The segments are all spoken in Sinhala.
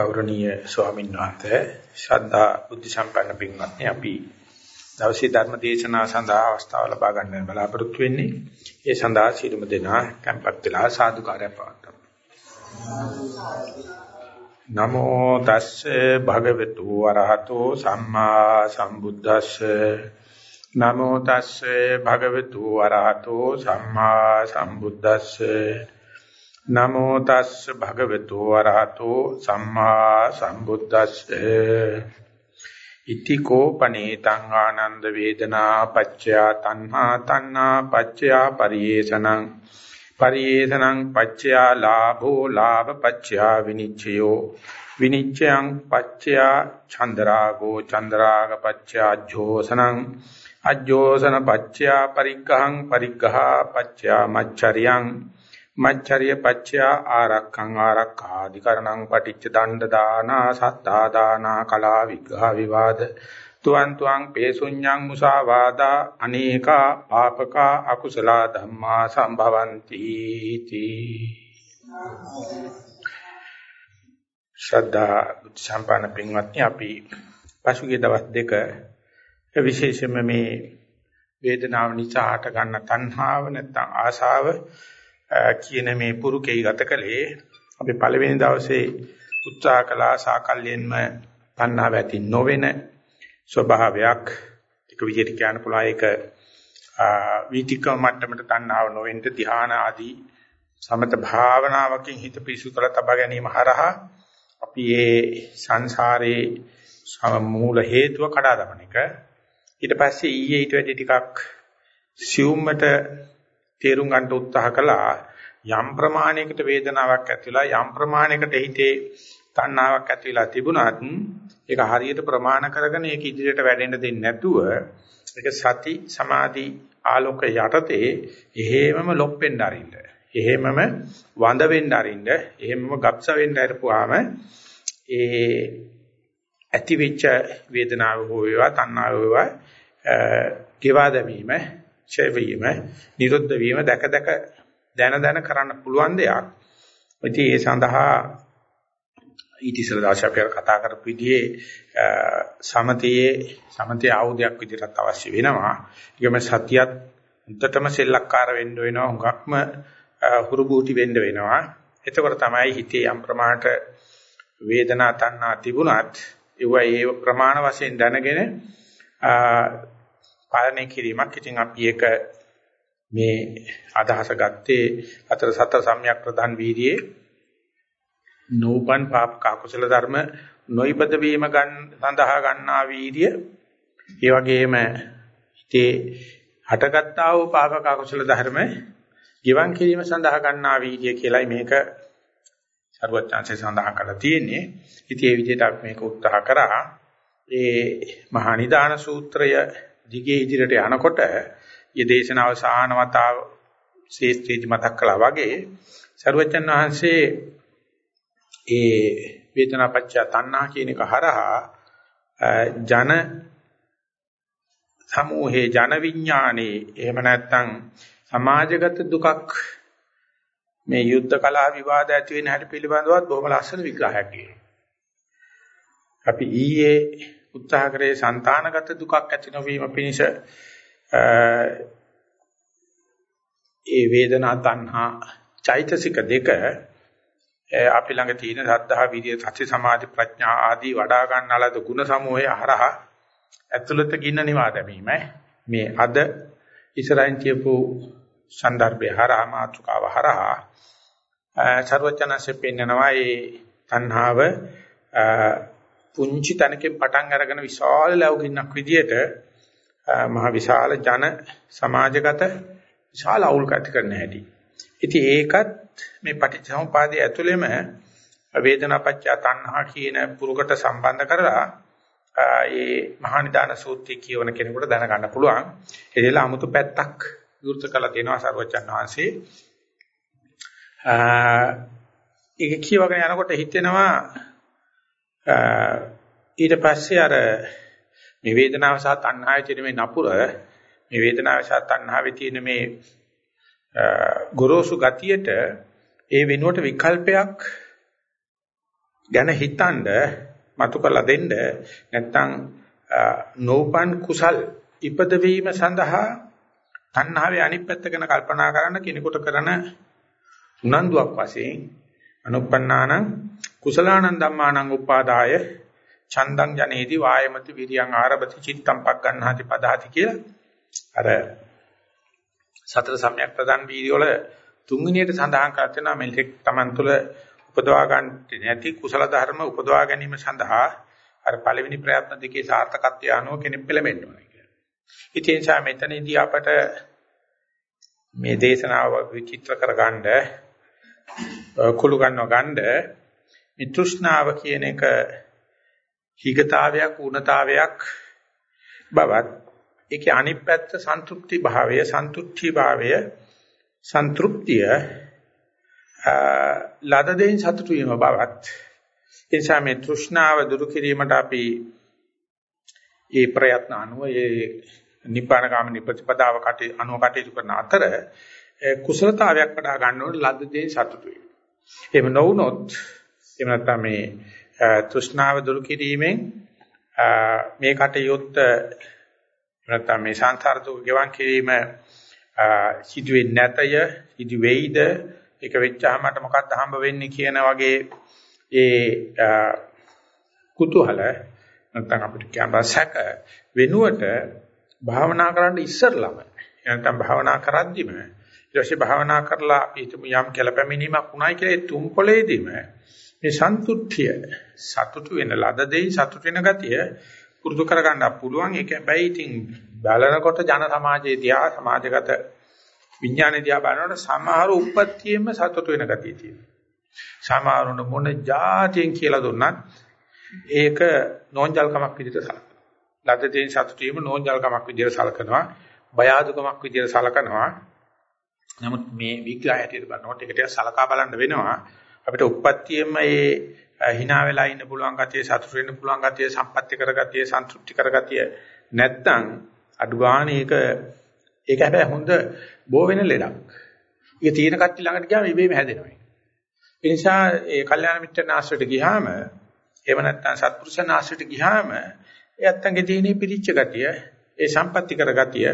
ගෞරවනීය ස්වාමීන් වහන්සේ ශ්‍රද්ධා බුද්ධ සම්පන්න පින්වත්නි අපි දවසේ ධර්ම දේශනාව සඳහා අවස්ථාව ලබා ගන්න බලාපොරොත්තු වෙන්නේ. ඒ සඳහා සිළුම දෙනා කැම්පත් වෙලා සාදුකාරය පවත්වමු. නමෝ තස්සේ භගවතු වරහතෝ සම්මා සම්බුද්දස්සේ. නමෝ තස්සේ භගවතු වරහතෝ සම්මා සම්බුද්දස්සේ. නමෝ තස්ස භගවතු වරහතෝ සම්මා සම්බුද්දස්සේ. ඉතිකෝ පනේතං ආනන්ද වේදනා පච්චයා තණ්හා තණ්හා පච්චයා පරියේෂණං පරියේෂණං පච්චයා ලාභෝ લાભ පච්චයා විනිච්ඡයෝ. විනිච්ඡයං පච්චයා චන්දරාගෝ චන්දරාග පච්චයා ජෝසනං අජ්ජෝසන පච්චයා පරිග්ගහං පරිග්ගහා පච්චයා මච්චරියං. මච්චරිය පච්චයා ආරක්ඛං ආරක්ඛාදිකරණං පටිච්ච දණ්ඩ දානා සත්තා දානා කලා විග්ඝහ විවාද තුවන් තුවන් පේසුඤ්ඤං මුසාවාදා අනේකා පාපකා අකුසල ධම්මා සම්භවಂತಿ තී ශ්‍රද්ධා බුද්ධ සම්පන්න පින්වත්නි අපි පසුගිය දවස් දෙක විශේෂයෙන්ම මේ වේදනාව නිසා හට ගන්න තණ්හාව නැත්නම් ආශාව කියන මේ පුරුකේ ගත කළේ. අපි පළවෙනි දවසේ උත්සාහ කළා සාකල්යෙන්ම තණ්හාව ඇති නොවන ස්වභාවයක්. එක විදිහට කියන්න පුළුවන් ඒක වීතිකම මට්ටමට තණ්හාව නොවෙන්න ධ්‍යාන ආදී සමත භාවනාවකින් හිත පිසු කර තබා ගැනීම හරහා අපි මේ සංසාරේ මූල හේතුව කඩා දමන එක. ඊට පස්සේ ඊයේ ඊට වැඩි ටිකක් සියුම්මට තේරුම් ගන්න උත්සාහ කළා යම් ප්‍රමාණයකට වේදනාවක් ඇතිලා යම් ප්‍රමාණයකට හිතේ තණ්හාවක් ඇතිලා තිබුණත් ඒක හරියට ප්‍රමාණ කරගෙන ඒක ඉදිරියට වැඩෙන්න දෙන්නේ නැතුව ඒක සති සමාධි ආලෝක යටතේ එහෙමම ලොප්පෙන්න අරින්න. එහෙමම වඳ වෙන්න අරින්න. එහෙමම ගබ්ස වෙන්න අරපුවාම ඒ ඇති වෙච්ච වේදනාව හෝ වේවා තණ්හාව වේවා ගෙවා දැමීම ඡය වීම, නිරුද්ධ වීම දැක දැක දැන දැන කරන්න පුළුවන් දෙයක්. ඉතින් ඒ සඳහා ඊට ඉස්සෙල්ලා දවසේ අපි කතා කරපු විදිහේ සමතයේ සමතයේ ආයුධයක් විදිහට අවශ්‍ය වෙනවා. ඒකම සතියත් උන්ටම සෙල්ලක්කාර වෙන්න වෙනවා. හුඟක්ම හුරුබූටි වෙන්න වෙනවා. එතකොට තමයි හිතේ යම් ප්‍රමාණයට වේදනා තණ්හා තිබුණත් ඒවා ඒ ප්‍රමාණ වශයෙන් දැනගෙන පාලනය කිරීමක්. ඉතින් අපි ඒක මේ අදහස ගත්තේ අතර සතර සම්‍යක් ප්‍රධාන වීර්යයේ නෝපන් පාප කුසල ධර්ම නොයිපද වීම ගන්න සඳහා ගන්නා වීර්ය ඒ වගේම හිතේ හටගත්තා වූ පාප කුසල ධර්ම ගිවන් කිරීම සඳහා ගන්නා වීර්ය කියලායි මේක සර්වඥාන්සේ සඳහන් කරලා තියෙන්නේ. ඉතින් ඒ විදිහට අපි මේක උත්සාහ කරා. ඒ මහා නිදාන සූත්‍රය දිගේ ඉදිරියට යනකොට යෙදේශනාව සාහනවතාව ශේෂ්ත්‍රීජ මතක් කළා වගේ සරුවචන් වහන්සේ ඒ වේදනාපච්චය තණ්හා කියන එක හරහා ජන සමූහේ ජන විඥානේ එහෙම නැත්නම් සමාජගත දුකක් මේ යුද්ධ කලා විවාද ඇති වෙන හැටි පිළිබඳවත් බොහොම ලස්සන විග්‍රහයක් කියනවා. අපි ඊයේ උත්සාහ කරේ సంతానගත දුකක් ඇති නොවීම පිණිස ඒ වේදනා තණ්හා චෛතසික දෙක අපි ළඟ තියෙන සද්ධා විරිය සති සමාධි ප්‍රඥා ආදී වඩා ගන්නාලද ගුණ සමූහය හරහා ඇතුළත ගින්න නිවා දැමීමයි මේ අද ඉස්සරහින් කියපු සන්දර්භය හරහා මාතුකාව හරහා ਸਰවචනසේ පෙන්නනවා ඒ තණ්හාව පුංචි තැනකින් පටන් අරගෙන විශාල ලැබුගින්නක් විදියට මහ විශාල ජන සමාජගත විශාල අවුල් කැටි කරන හැටි. ඉතින් ඒකත් මේ පටිච්චසමුපාදයේ ඇතුළෙම වේදනාපච්චය තණ්හා කියන පුරුකට සම්බන්ධ කරලා ඒ මහා නිදාන සූත්‍රය කියවන කෙනෙකුට දැනගන්න පුළුවන්. ඒදෙල 아무තු පැත්තක් විවෘත කළා දෙනවා සර්වචන් වහන්සේ. ඒක කියවගෙන යනකොට හිතෙනවා ඊට පස්සේ අර මේ වේදනාව සහ තණ්හාවේ තියෙන මේ නපුර මේ වේදනාව සහ තණ්හාවේ තියෙන මේ ගොරෝසු ගතියට ඒ වෙනුවට විකල්පයක් ගැන හිතනද මතු කරලා දෙන්න නැත්නම් නෝපන් කුසල් ඉපදවීම සඳහා තණ්හාවේ අනිත් පැත්ත ගැන කල්පනා කරන කෙනෙකුට කරන උනන්දුවක් වශයෙන් අනුප්පන්නානං කුසලානං ධම්මානං උපාදාය චන්දං ජනේති වායමති විරියං ආරභති චිත්තම් පග්ගණ්හාති පදාති කියලා අර සතර සම්‍යක් ප්‍රදාන් වීර්ය වල තුන්වෙනියට සඳහන් කර තියෙනවා මෙලෙක් Taman තුල උපදවා ගන්න නැති කුසල ධර්ම උපදවා ගැනීම සඳහා අර පළවෙනි ප්‍රයත්න දෙකේ සාර්ථකත්වය අනුව කෙනෙක් පෙළඹෙන්න ඕනේ කියලා. ඉතින් ඒ නිසා මෙතනදී අපට මේ දේශනාව විචිත්‍ර කරගන්න කුළු ගන්නව ගන්න මිත්‍ෘෂ්ණාව කියන එක හිගතාවයක් ඌනතාවයක් බවත් ඒකේ අනිත් පැත්ත සන්තුෂ්ටි භාවය සන්තුෂ්ටි භාවය සන්තුෂ්තිය ලද දෙයින් සතුටු වීම බවත් ඒ නිසා මේ තෘෂ්ණාව දුරු කිරීමට අපි ඒ ප්‍රයත්න අනුව ඒ නිපාන ගාමිනී ප්‍රතිපදාව කටේ අනුව කටයුතු කරන අතර කුසලතාවයක් වඩා ගන්න ඕන ලද්ද දේ සතුටු වෙනවා. එහෙම නොවුනොත් එහෙම නැත්නම් මේ තෘෂ්ණාව දුරු කිරීමෙන් මේ කටයුත්ත නැත්නම් මේ සංසාර දුක ගෙවන් කිරීම සිදුවෙන්නේ නැතය සිදු වෙයිද? ඒක වෙච්චාම මට මොකක්ද හම්බ වෙන්නේ කියන වගේ ඒ කුතුහල නැත්නම් අපිට කියන්න සැක වෙනුවට භාවනා කරන්න ඉස්සරළම නැත්නම් භාවනා කරද්දිම ඊට පස්සේ භාවනා කරලා අපි යම් කෙලපැමිනීමක් උනායි කියලා ඒ තුන් පොලේදීම මේ සන්තුට්ඨිය සතුටු වෙන ලද දෙයි සතුටු වෙන ගතිය පුරුදු කරගන්න පුළුවන් ඒක හැබැයි ඉතින් බලනකොට ජන සමාජයේ තියා සමාජගත විඥානයේ දිහා බලනකොට සමහර උප්පත්තියෙම සතුට වෙන ගතිය තියෙනවා. සමහරුන මොන જાතියෙන් කියලා දුන්නත් ඒක නෝන්ජල්කමක් විදිහට සලකනවා. ලද්ද දෙයින් සතුට වීම නෝන්ජල්කමක් විදිහට සලකනවා. බය අදුකමක් විදිහට සලකනවා. නමුත් මේ විග්‍රහය හැටියට බලනකොට ඒක ටිකක් සලකා බලන්න වෙනවා. අපිට උප්පත්තියෙම මේ hina වෙලා ඉන්න පුළුවන් ගතිය, සතුට වෙන්න පුළුවන් ගතිය, සම්පත්‍ති කරගතිය, සන්තුෂ්ටි කරගතිය නැත්තම් අඩු ගන්න ඒක ඒක හැබැයි හොඳ බෝ වෙන ලෙඩක්. ඒක තියෙන කට්ටිය ළඟට ගියාම ඉබේම හැදෙනවා. ඒ නිසා ඒ කල්යාණ මිත්‍රන් ආශ්‍රයට ගියාම එහෙම නැත්නම් සත්පුරුෂයන් ආශ්‍රයට ගියාම ඒ අත්තන්ගේ තියෙන පිරිච්ච ගතිය, ඒ සම්පatti කර ගතිය,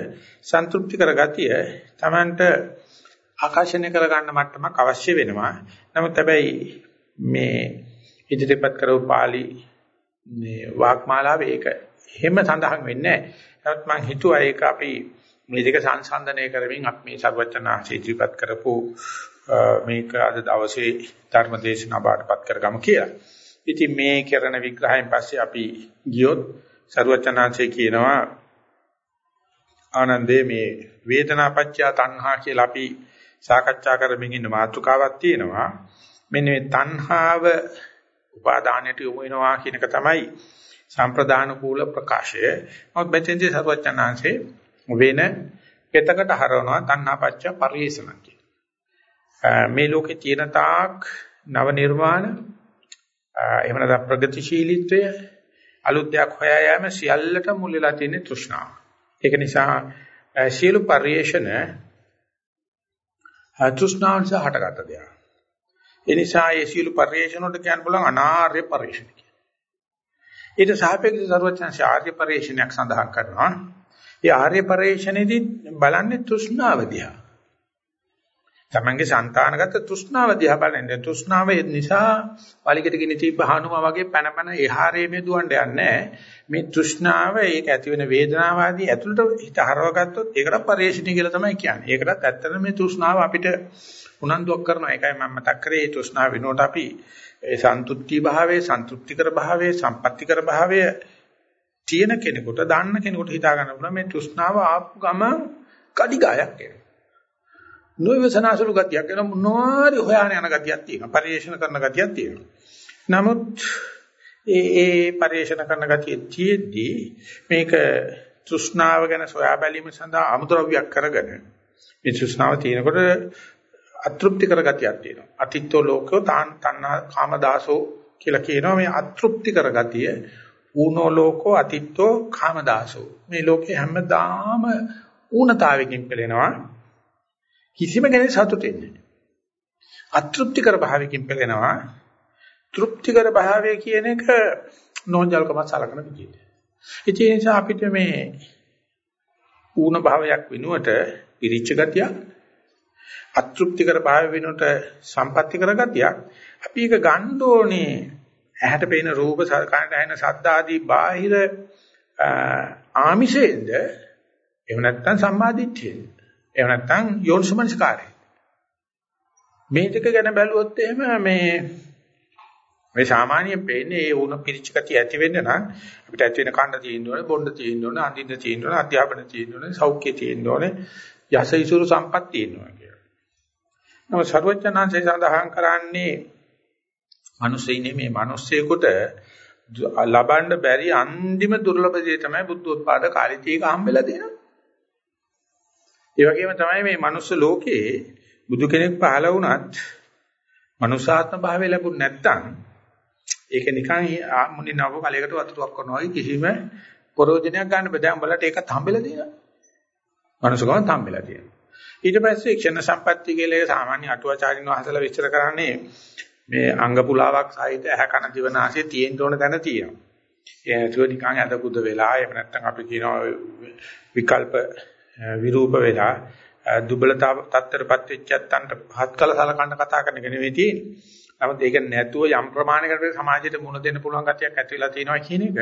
සන්තුෂ්ටි කර ගතිය Tamanට ආකර්ෂණය කර ගන්න මට්ටමක් අවශ්‍ය වෙනවා. නමුත් හැබැයි මේ ඉදිරිපත් කරව පාළි මේ වාග්මාලාවේ ඒක හැම සඳහන් වෙන්නේ නැහැ. නමුත් මම හිතුවා ඒක අපි මේ දෙක සංසන්දනය කරමින් අපි මේ සර්වචනාංශ ඉදිරිපත් කරපු මේක අද දවසේ ධර්ම දේශනා බාටපත් කරගමු කියලා. ඉතින් මේ කරන විග්‍රහයෙන් පස්සේ අපි ගියොත් සර්වචනාංශය කියනවා ආනන්දේ මේ වේදනාපච්චය තණ්හා කියලා අපි සාකච්ඡා කරමින් ඉන්න මාතෘකාවක් තියෙනවා. මෙන්න මේ තණ්හාව උපාදානයට යොමු වෙනවා කියන එක තමයි සම්ප්‍රදාන කූල ප්‍රකාශය. මොකද මෙතෙන්දී සර්වචනාංශේ වෙන පෙතකට හරවනවා තණ්හාපච්ච පරිේශන මේ ලෝකේ තියෙන තාක් නව නිර්මාණ එහෙම නැත්නම් ප්‍රගතිශීලීත්වය අලුත් දෙයක් හොයා යාම සියල්ලට මුල් වෙලා තියෙන තෘෂ්ණාව. ඒක නිසා සියලු පරිේශන තෘෂ්ණාවෙන් හටගත්ත දෙයක්. ඒ නිසා මේ සියලු පරිේශන වලට කියන්න පුළුවන් අනාර්ය පරිේශන කියලා. ඊට සාපේක්ෂව සර්වඥ ආර්ය පරිේශනයක් සඳහන් කරනවා. ඒ ආර්ය පරිශ්‍රණයේදී බලන්නේ තෘෂ්ණාව දිහා. තමන්ගේ సంతානගත තෘෂ්ණාව දිහා බලන්නේ. තෘෂ්ණාව නිසා වලිගට ගිනි තිබ්බ හනුමා වගේ පැන පැන එහාරේ මේ දුවන්න යන්නේ මේ තෘෂ්ණාව ඒක ඇති වෙන වේදනාව ආදී ඇතුළට හිත හරවගත්තොත් ඒකට පරිේශණි කියලා තමයි කියන්නේ. ඒකටත් ඇත්තටම මේ තෘෂ්ණාව අපිට උනන්දුවක් කරනවා. ඒකයි මම මතක් කරේ මේ තෘෂ්ණාව වෙනුවට අපි ඒ සන්තුට්ටි භාවයේ, සන්තුට්ටිකර භාවයේ, සම්පත්‍තිකර භාවයේ තියෙන කෙනෙකුට, දාන්න කෙනෙකුට හිතා ගන්න පුළුවන් මේ තෘෂ්ණාව ආපු ගම කඩිගායක් එනවා. නොයවසනාසුළු ගතියක් එන මොනවාරි හොයාන යන ගතියක් තියෙනවා. පරිේශන කරන ගතියක් තියෙනවා. නමුත් ඒ ඒ පරිේශන කරන ගතිය තියේදී මේක තෘෂ්ණාව ගැන සොයා බැලීම සඳහා අමුද්‍රව්‍යයක් කරගෙන මේ තෘෂ්ණාව තියෙනකොට අතෘප්ති කර ගතියක් තියෙනවා. අතිත්ව ලෝකෝ තාන් තණ්හා කාමදාසෝ කියලා කියනවා මේ අතෘප්ති කර ගතිය ඌනෝ ලෝකෝ අතිත්තෝ කාමදාසෝ මේ ලෝකේ හැමදාම ඌනතාවකින් පෙළෙනවා කිසිම කෙනෙක් සතුටු වෙන්නේ නැහැ. අතෘප්තිකර භාවයකින් පෙළෙනවා. තෘප්තිකර භාවය කියන එක නෝන්ජල්කම සලකන විදිහට. ඒ නිසා අපිට මේ ඌණ භාවයක් වෙනුවට පිරිච්ච ගතියක් අතෘප්තිකර භාවය වෙනුවට සම්පත්‍ති කර ගතියක් අපි ඒක ගන්න ඕනේ. ඇහැට පේන රූප කනට ඇහෙන ශබ්ද ආදී බාහිර ආමිෂයෙන්ද? එහෙම නැත්නම් සම්මාදිට්ඨියෙන්ද? එහෙම නැත්නම් යෝනිසමනස්කාරය මේ දෙක ගැන බැලුවොත් එහෙම මේ මේ සාමාන්‍යයෙන් පේන්නේ ඒ වුණ පිරිච්ච ගතිය ඇති වෙන්න නම් අපිට ඇති වෙන කන්න තියෙන්න ඕනේ බොණ්ඩ තියෙන්න ඕනේ අඳින්න තියෙන්න ඕනේ අධ්‍යාපන තියෙන්න ඕනේ සෞඛ්‍ය තියෙන්න ඕනේ යස ඉසුරු සම්පත් තියෙන්න ඕනේ කියලා. නමුත් සර්වඥාන්සේ සඳහන් කරන්නේ මිනිස්සෙයිනේ මේ මිනිස්සෙකුට ලබන්න බැරි අන්තිම දුර්ලභ දේ තමයි බුද්ධෝත්පාද කාලෙදී ඒක හම්බෙලා දෙනවා. ඒ වගේම තමයි මේ මනුස්ස ලෝකේ බුදු කෙනෙක් පහළ වුණත් මනුසාත්ම භාවය ලැබුණ නැත්නම් ඒක නිකන් මුනි නව කලයකට වතුරක් කරනවා වගේ කිසිම ප්‍රයෝජනයක් ගන්න බෑ. දැන් බලට ඒකත් හම්බෙලා තියෙනවා. මනුස්සකමත් හම්බෙලා තියෙනවා. ඊට පස්සේ ක්ෂණ සම්පatti කියලා ඒ සාමාන්‍ය අටුවාචාරින් වහන්සේලා විස්තර කරන්නේ මේ අංග පුලාවක් සහිත ඇහ කන දිවනාසය තියෙන්න ඕන තැන තියෙනවා. ඒ නැතුව නිකන් අද කුද වෙලා එහෙම නැත්නම් අපි කියනවා විකල්ප විරූප වෙලා දුබලතාව තත්තරපත් වෙච්චත්තන්ට පහත් කළ සලකන්න කතා කරන එක නෙවෙයි තියෙන්නේ. නමුත් ඒක නැතුව යම් ප්‍රමාණයකට සමාජයට මුණ දෙන්න පුළුවන් ගතියක් ඇති වෙලා තියෙනවා කියන එක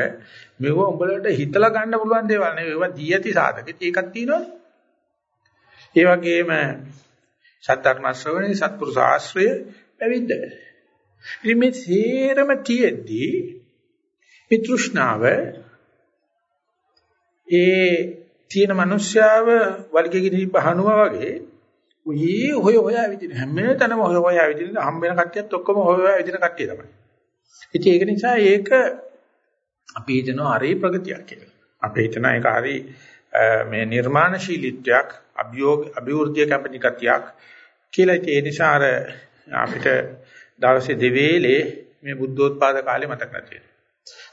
මෙව උඹලට හිතලා ගන්න පුළුවන් දේවල් නෙවෙයි ඒවා දී ඇති සාධක. ඒකක් තියෙනවනේ. ඒ වගේම සත්‍ධර්ම ශ්‍රවණේ සත්පුරුෂ ආශ්‍රය පැවිද්ද. ඉතින් මේ සේරම තියෙද්දී පිතෘෂ්ණාව ඒ තියෙන මිනිස්යාව වලිගෙගිනි බහනුවා වගේ උයි හොය හොය ඇවිදින හැම තැනම හොය හොය ඇවිදින හම් වෙන කට්ටියත් ඔක්කොම හොය හොය ඇවිදින කට්ටිය තමයි. ඉතින් ඒක නිසා ඒක අපි හිතනවා හරි ප්‍රගතියක් කියලා. අපි හිතනවා ඒක හරි මේ නිර්මාණශීලීත්වයක් අභියෝග අභිවෘද්ධිය කැපෙන කතියක් කියලා ඒ නිසා අර අපිට දවසේ දෙවේලේ මේ බුද්ධෝත්පාද කාලේ මතක නැති වෙනවා.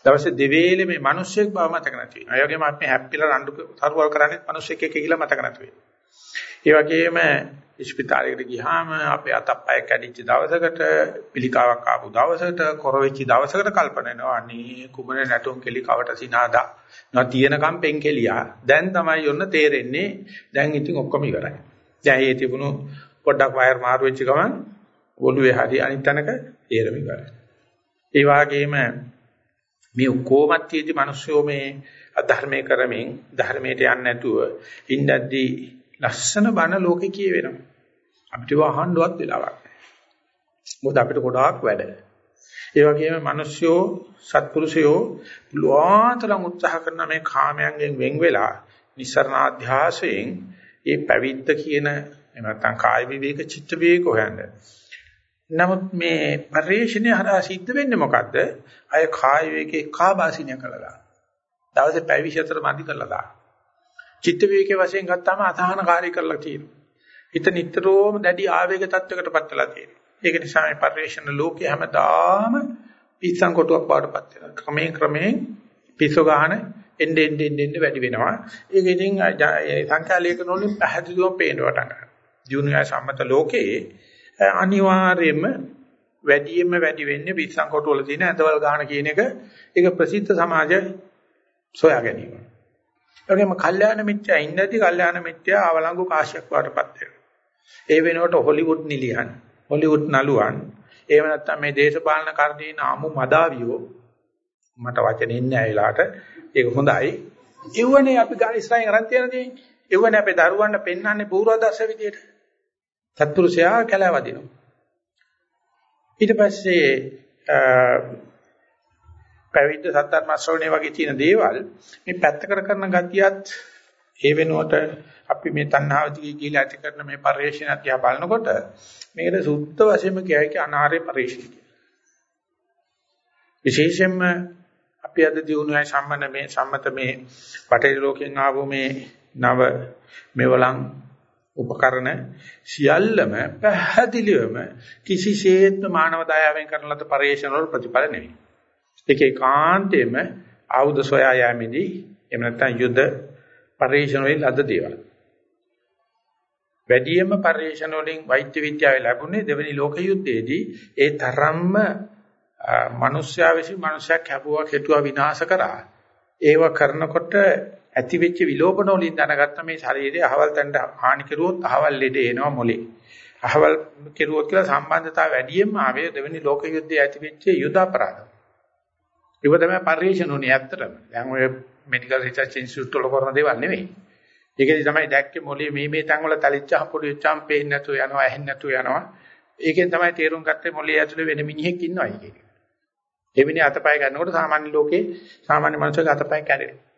දවසේ දෙවේලේ මේ මිනිස්සෙක් බව මතක නැති වෙනවා. ඒ වගේම අපි හැප්පිලා රණ්ඩු තරුවල් කරන්නේ මිනිස්සෙක් එක්ක කියලා මතක නැති වෙනවා. ඒ වගේම ස්පිතාලයකට ගියාම අපේ අතප්පය කැඩිච්ච දවසකට පිළිකාවක් ආපු දවසකට කොර වෙච්ච දවසකට කල්පනා වෙනවා අනේ කුමනේ නැටුම් කෙලි කවට සිනාදා. නා තියෙනකම් පෙන් කෙලියා. දැන් තමයි යොන්න තේරෙන්නේ. දැන් ඉතින් ඔක්කොම ඉවරයි. දැන් ඒ තිබුණු පොඩ්ඩක් වයර් මාරු වෙච්ච ගමන් ඔළුවේ හරි අනිත් තැනක තේරෙම ඉවරයි. ඒ වගේම මේ ඔක්කොමත් තියෙදි මිනිස්සු මේ අධර්මයේ කරමින් ධර්මයට යන්නේ නැතුව ඉන්නද්දී ලස්සන බණ ලෝකේ කියවෙනවා අපිට වහන්නවත් වෙලාවක් නැහැ. මොකද අපිට ගොඩාක් වැඩ. ඒ වගේම මිනිස්සුયો සත්පුරුෂයෝ පුළුවන්තරම් උත්සාහ කරන මේ කාමයන්ගෙන් වෙන් වෙලා නිස්සරණාධ්‍යාසයෙන් ඒ පැවිද්ද කියන එහෙම නැත්නම් කාය විවේක චිත්ත විවේක හොයන්න. නමුත් මේ පරිශ්‍රණය හරහා සිද්ධ වෙන්නේ මොකද්ද? අය කාය විවේකේ කාබාසිනිය කළා. දවසේ පැය 24 මදි කළා දා. චිත්ත විවේකයේ වශයෙන් ගත්තාම අසහනකාරී කරලා තියෙනවා. හිත නිතරම දැඩි ආවේග තත්වයකටපත් වෙලා තියෙනවා. ඒක නිසා මේ පරිවේෂණ ලෝකයේ හැමදාම පිස්සන් කොටුවක් බවටපත් වෙනවා. ක්‍රමයෙන් ක්‍රමයෙන් පිස්සු ගන්න එන්න එන්න එන්න වැඩි වෙනවා. ඒක ඉතින් සංඛ්‍යා ලේඛන වලින් පැහැදිලිවම පේන්න පටන් ගන්නවා. ජීවනය සම්මත ලෝකයේ අනිවාර්යයෙන්ම වැඩියෙන්ම වැඩි වෙන්නේ පිස්සන් කොටුවල තියෙන ඇඳවල් ගන්න කියන එක ඒක ප්‍රසිද්ධ සමාජ සොයා ගැනීම. ඒ වගේම කල්යාණ මිත්‍යා ඉන්නදී කල්යාණ මිත්‍යා අවලංගු කාශ්‍යප වඩපත් වෙනවා. ඒ වෙනුවට හොලිවුඩ් නිලියන්, හොලිවුඩ් නළුවන්, එහෙම නැත්නම් මේ දේශපාලන කර්ණී නාමු මදාවියෝ මට වචනේ ඉන්නේ ඇයිලාට ඒක හොඳයි. ඉව්වනේ අපි ගාන ඉස්රායින් අරන් තියන දේ. ඉව්වනේ අපේ දරුවන්ට පෙන්වන්නේ පූර්වාදර්ශ විදියට. සත්පුරුෂයා කැලවදිනවා. ඊට පස්සේ පැවිද්ද සත්‍යර්ම ශ්‍රවණේ වගේ තියෙන දේවල් මේ පැත්තකට කරන ගතියත් ඒ වෙනුවට අපි මේ තණ්හාව දිගේ ගිහිලා ඇති කරන මේ පරිශ්‍රණ අධ්‍යා බලනකොට මේකට සුද්ධ වශයෙන්ම කියයි අනාරේ පරිශ්‍රණ විශේෂයෙන්ම අපි අද දිනුනයි සම්මත මේ සම්මත මේ බටහිර ලෝකෙන් ආවෝ මේ නව මෙවලම් උපකරණ සියල්ලම පැහැදිලිවම කිසිසේත්ම මානව දයාවෙන් කරන ලද පරිශ්‍රණ වල ප්‍රතිඵල නෙවෙයි. ඒකේ කාන්තේම ආයුධ සොයා යෑමේදී එහෙම නැත්නම් යුද්ධ පරිශ්‍රණ වලින් ලද දේවල්. වැඩියෙන්ම පරිශ්‍රණ වලින් වෛද්‍ය විද්‍යාවේ ලැබුණේ දෙවනි ලෝක යුද්ධයේදී ඒ තරම්ම මිනිස්යා විසින් මිනිසක් හැපුවා කෙටුවා විනාශ කරා. ඒව කරනකොට ඇති වෙච්ච විලෝපන වලින් දැනගත්ත මේ ශරීරයේ අහවල් තැනට හානි කෙරුවොත් අහවල් ලෙඩ එනවා මොලේ. අහවල් කෙරුවොත් කියලා සම්බන්ධතාව වැඩියෙන්ම ආවේ දෙවෙනි ලෝක යුද්ධයේ ඇති වෙච්ච යුද අපරාධ. ඒක තමයි පරිශන උනේ ඇත්තටම. දැන් ඔය මෙඩිකල් රිසර්ච් ඉන්ස්ටිටියුට් වල කරන දේවල් නෙවෙයි. ඒකෙදි තමයි දැක්කේ මොලේ මේ මේ තැන් වල තලිච්ච හපොඩු වෙච්චාම් පේන්නේ නැතුව යනවා ඇහෙන්නේ නැතුව යනවා. ඒකෙන් තමයි තේරුම් ගත්තේ මොලේ ඇතුලේ වෙන මිනිහෙක් ඉන්නවා කියන ඒ මිනිහ අතපය ගන්නකොට සාමාන්‍ය ලෝකේ සාමාන්‍ය මනුස්සයෙක් අතපය කැඩෙනවා.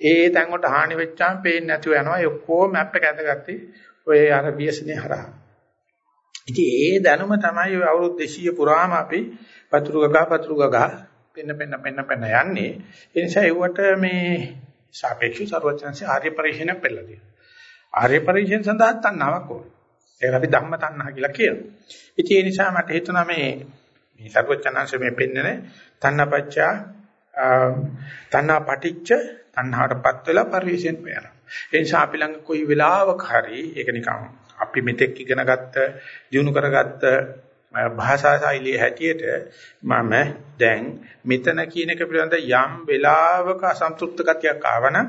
ඒ ඒ තැන් වලට හානි වෙච්චාම පේන්නේ නැතුව යනවා. ඒ ඔක්කොම මැප් එක ඇඳගත්තේ ඔය අර ව්‍යසනේ හරහා. ඉතින් ඒ දැනුම තමයි ඔය අවුරුදු 200 පුරාම අපි පතුරු ගගා පතුරු ගගා පෙන්න පෙන්න පෙන්න පෙන්න යන්නේ. ඒ නිසා ඒවට මේ සාපේක්ෂ ਸਰවඥාන්සේ ආර්ය පරිශන පෙළලා දෙනවා. ආර්ය පරිශන සඳහා තණ්හාවක් ඕනේ. ඒක අපි ධම්ම තණ්හා කියලා කියනවා. ඉතින් ඒ නිසා මට හිතුණා මේ මේ ਸਰවඥාන්සේ මේ පෙන්නනේ තණ්හපච්චා තණ්හා පටිච්ච තණ්හාටපත් වෙලා පරිශන පෙරන. ඒ නිසා අපි ළඟ කොයි වෙලාවක හරි ඒක නිකන් අපි මෙතෙක් ඉගෙන ගත්ත, දිනු කරගත්ත භාෂා ශෛලියේ හැටියට මම දැන් මෙතන කියන එක පිළිබඳ යම් වෙලාවක අසන්තුෂ්ත ගතියක් ආවනම්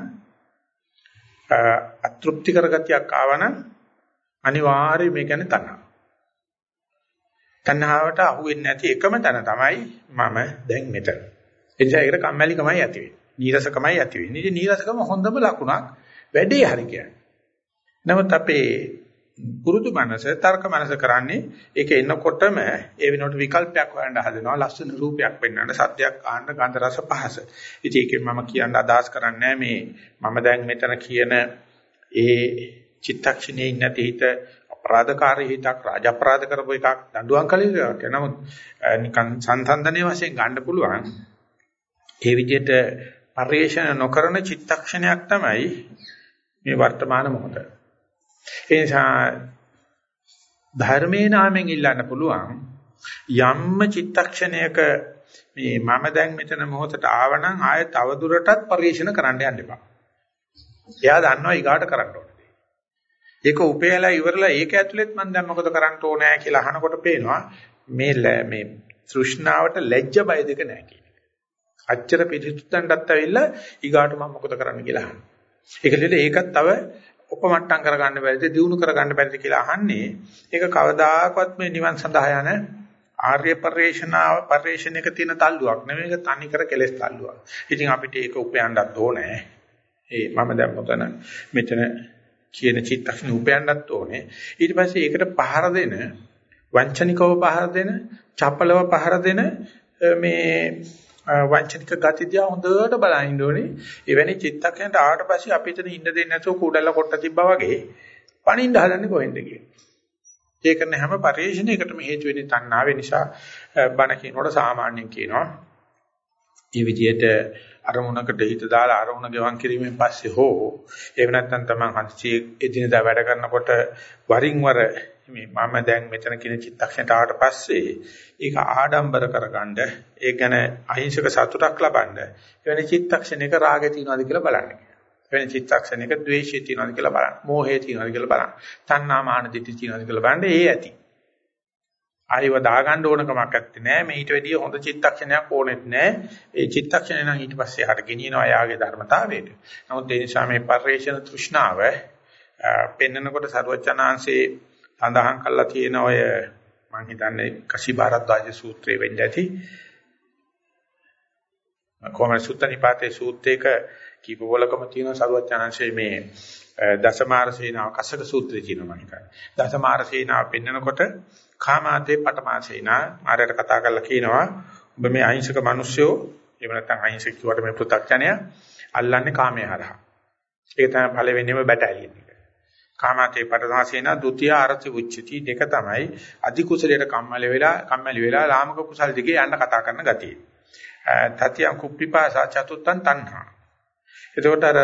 අතෘප්ති කර ගතියක් ආවනම් අනිවාර්යයෙන් මේ කියන්නේ තණ්හාව. තණ්හාවට අහු වෙන්නේ නැති එකම තැන තමයි මම දැන් මෙතන. ඒ නිසා ඒකට කම්මැලිකමයි ඇති වෙන්නේ. නීරසකමයි ඇති වෙන්නේ. ඉතින් නීරසකම හොඳම ලකුණක් වැඩේ හරි කියන්නේ. නමුත් අපේ පුරුදු මනස තර්ක මනස කරන්නේ ඒක එනකොටම ඒ වෙනකොට විකල්පයක් හොයන්න හදනවා ලස්සන රූපයක් පෙන්වන්න සත්‍යයක් ආන්න ගන්ධ රස පහස. ඉතින් ඒකෙන් මම කියන්න අදහස් කරන්නේ මේ මම දැන් මෙතන කියන ඒ චිත්තක්ෂණයේ නැති හිත අපරාධකාරී හිතක් රාජ අපරාධ කරපු එකක් දඬුවම් කළ එකක්. නමුත් නිකන් සංසන්දනයේ වශයෙන් ගන්න පුළුවන්. ඒ විදිහට පරිේශන නොකරන චිත්තක්ෂණයක් තමයි මේ වර්තමාන මොහොත. ඒ නිසා ධර්මයේ නාමයෙන් ඉල්ලන්න පුළුවන් යම්ම චිත්තක්ෂණයක මේ මම දැන් මෙතන මොහොතට ආවනම් ආය තව දුරටත් පරිශන කරන්න යන්න එපා. එයා දන්නවා ඊගාට කරන්න ඕනේ. ඒක උපේලා ඉවරලා ඒක ඇතුළෙත් මම දැන් මොකද කරන්න ඕනේ කියලා අහනකොට පේනවා මේ මේ තෘෂ්ණාවට ලැජ්ජ බය දෙක නැහැ කියන එක. අච්චර පිළිතුරුන්ටත් ඇවිල්ලා ඊගාට මම මොකද කරන්න කියලා අහනවා. ඒකද ඒකත් තව උපමට්ටම් කරගන්න බැරිද දිනු කරගන්න බැරිද කියලා අහන්නේ ඒක කවදාකවත් මේ නිවන් සඳහා යන ආර්ය පරිශ්‍රණාව පරිශ්‍රණයක තියෙන තල්ලුවක් නෙමෙයි ඒක තනි කර කෙලස් තල්ලුවක්. ඉතින් අපිට ඒක උපයන්නත් ඕනේ. ඒ මම දැන් මොතන මෙතන කියන චිත්තක්ෂණ උපයන්නත් ඕනේ. ඊට පස්සේ ඒකට පහර දෙන වංචනිකව පහර දෙන, චපලව පහර දෙන මේ වංචනික ගති දිහා හොඳට බලන්න ඕනේ. එවැනි චිත්තක්ෂණයට ආවට පස්සේ අපි එතන ඉන්න දෙන්නේ නැතුව කුඩල කොට තිබ්බා වගේ පණින්න හදන්නේ කොහෙන්ද කියන්නේ. ඒ කරන හැම පරිශ්‍රණයකටම හේතු වෙන්නේ තණ්හාව නිසා බණ කියනකොට සාමාන්‍යයෙන් කියනවා. මේ විදිහට අරමුණකට හිත දාලා අරමුණ ගෙවන් කිරීමෙන් පස්සේ හෝ එහෙම නැත්නම් තමන් හදිසියේ එදිනදා වැඩ කරනකොට වරින් වර මේ මම දැන් මෙතන කියන චිත්තක්ෂණයට ආවට පස්සේ ඒක ආඩම්බර කරගන්න ඒ ගැන අහිංසක සතුටක් ලබන්න එවැනි චිත්තක්ෂණයක රාගය තියනවාද කියලා බලන්න. එවැනි චිත්තක්ෂණයක ද්වේෂය තියනවාද කියලා බලන්න. මෝහය තියනවාද කියලා බලන්න. තණ්හා මාන දිටි තියනවාද කියලා බලන්න. ඒ ඇති. ආයව දාගන්න ඕන කමක් නැත්තේ නෑ. මේ ඊට වැඩිය හොඳ චිත්තක්ෂණයක් ඕනෙත් නෑ. ඒ චිත්තක්ෂණය නම් ඊට පස්සේ හට ගෙනියනවා යාගේ ධර්මතාවයට. නමුත් ඒ නිසා මේ පරිේශන තෘෂ්ණාව පෙන්නකොට ਸਰවචනාංශේ සඳහන් කරලා තියෙන ඔය මම හිතන්නේ කසිබාරද්වාජ සූත්‍රයේ වෙන්න ඇති. කොහොමද සුත්තනිපාතේ සූත්‍රයක කීප වලකම තියෙන සරුවචනංශයේ මේ දසමාර සේනාව කසක සූත්‍රය තියෙනවා මම හිතන්නේ. දසමාර සේනාව පෙන්නකොට කාමාතේ පටමා සේනා ආරයට කතා කරලා කියනවා ඔබ මේ අහිංසක මිනිස්සුયો එහෙම නැත්නම් අහිංසක කියවට මේ පෘථග්ජනය අල්ලන්නේ කාමයේ හරහා. ඒක තමයි පළවෙනිම බැටලියන් එක. කාමාතේ පටනාසේන ဒုတိ ය ආරති උච්චති දෙක තමයි අධි කුසලයට කම්මැලි වෙලා කම්මැලි වෙලා ලාමක කුසල දිගේ යන්න කතා කරන ගතිය. තතියං කුප්පිපාසා චතුත්තං තණ්හා. එතකොට අර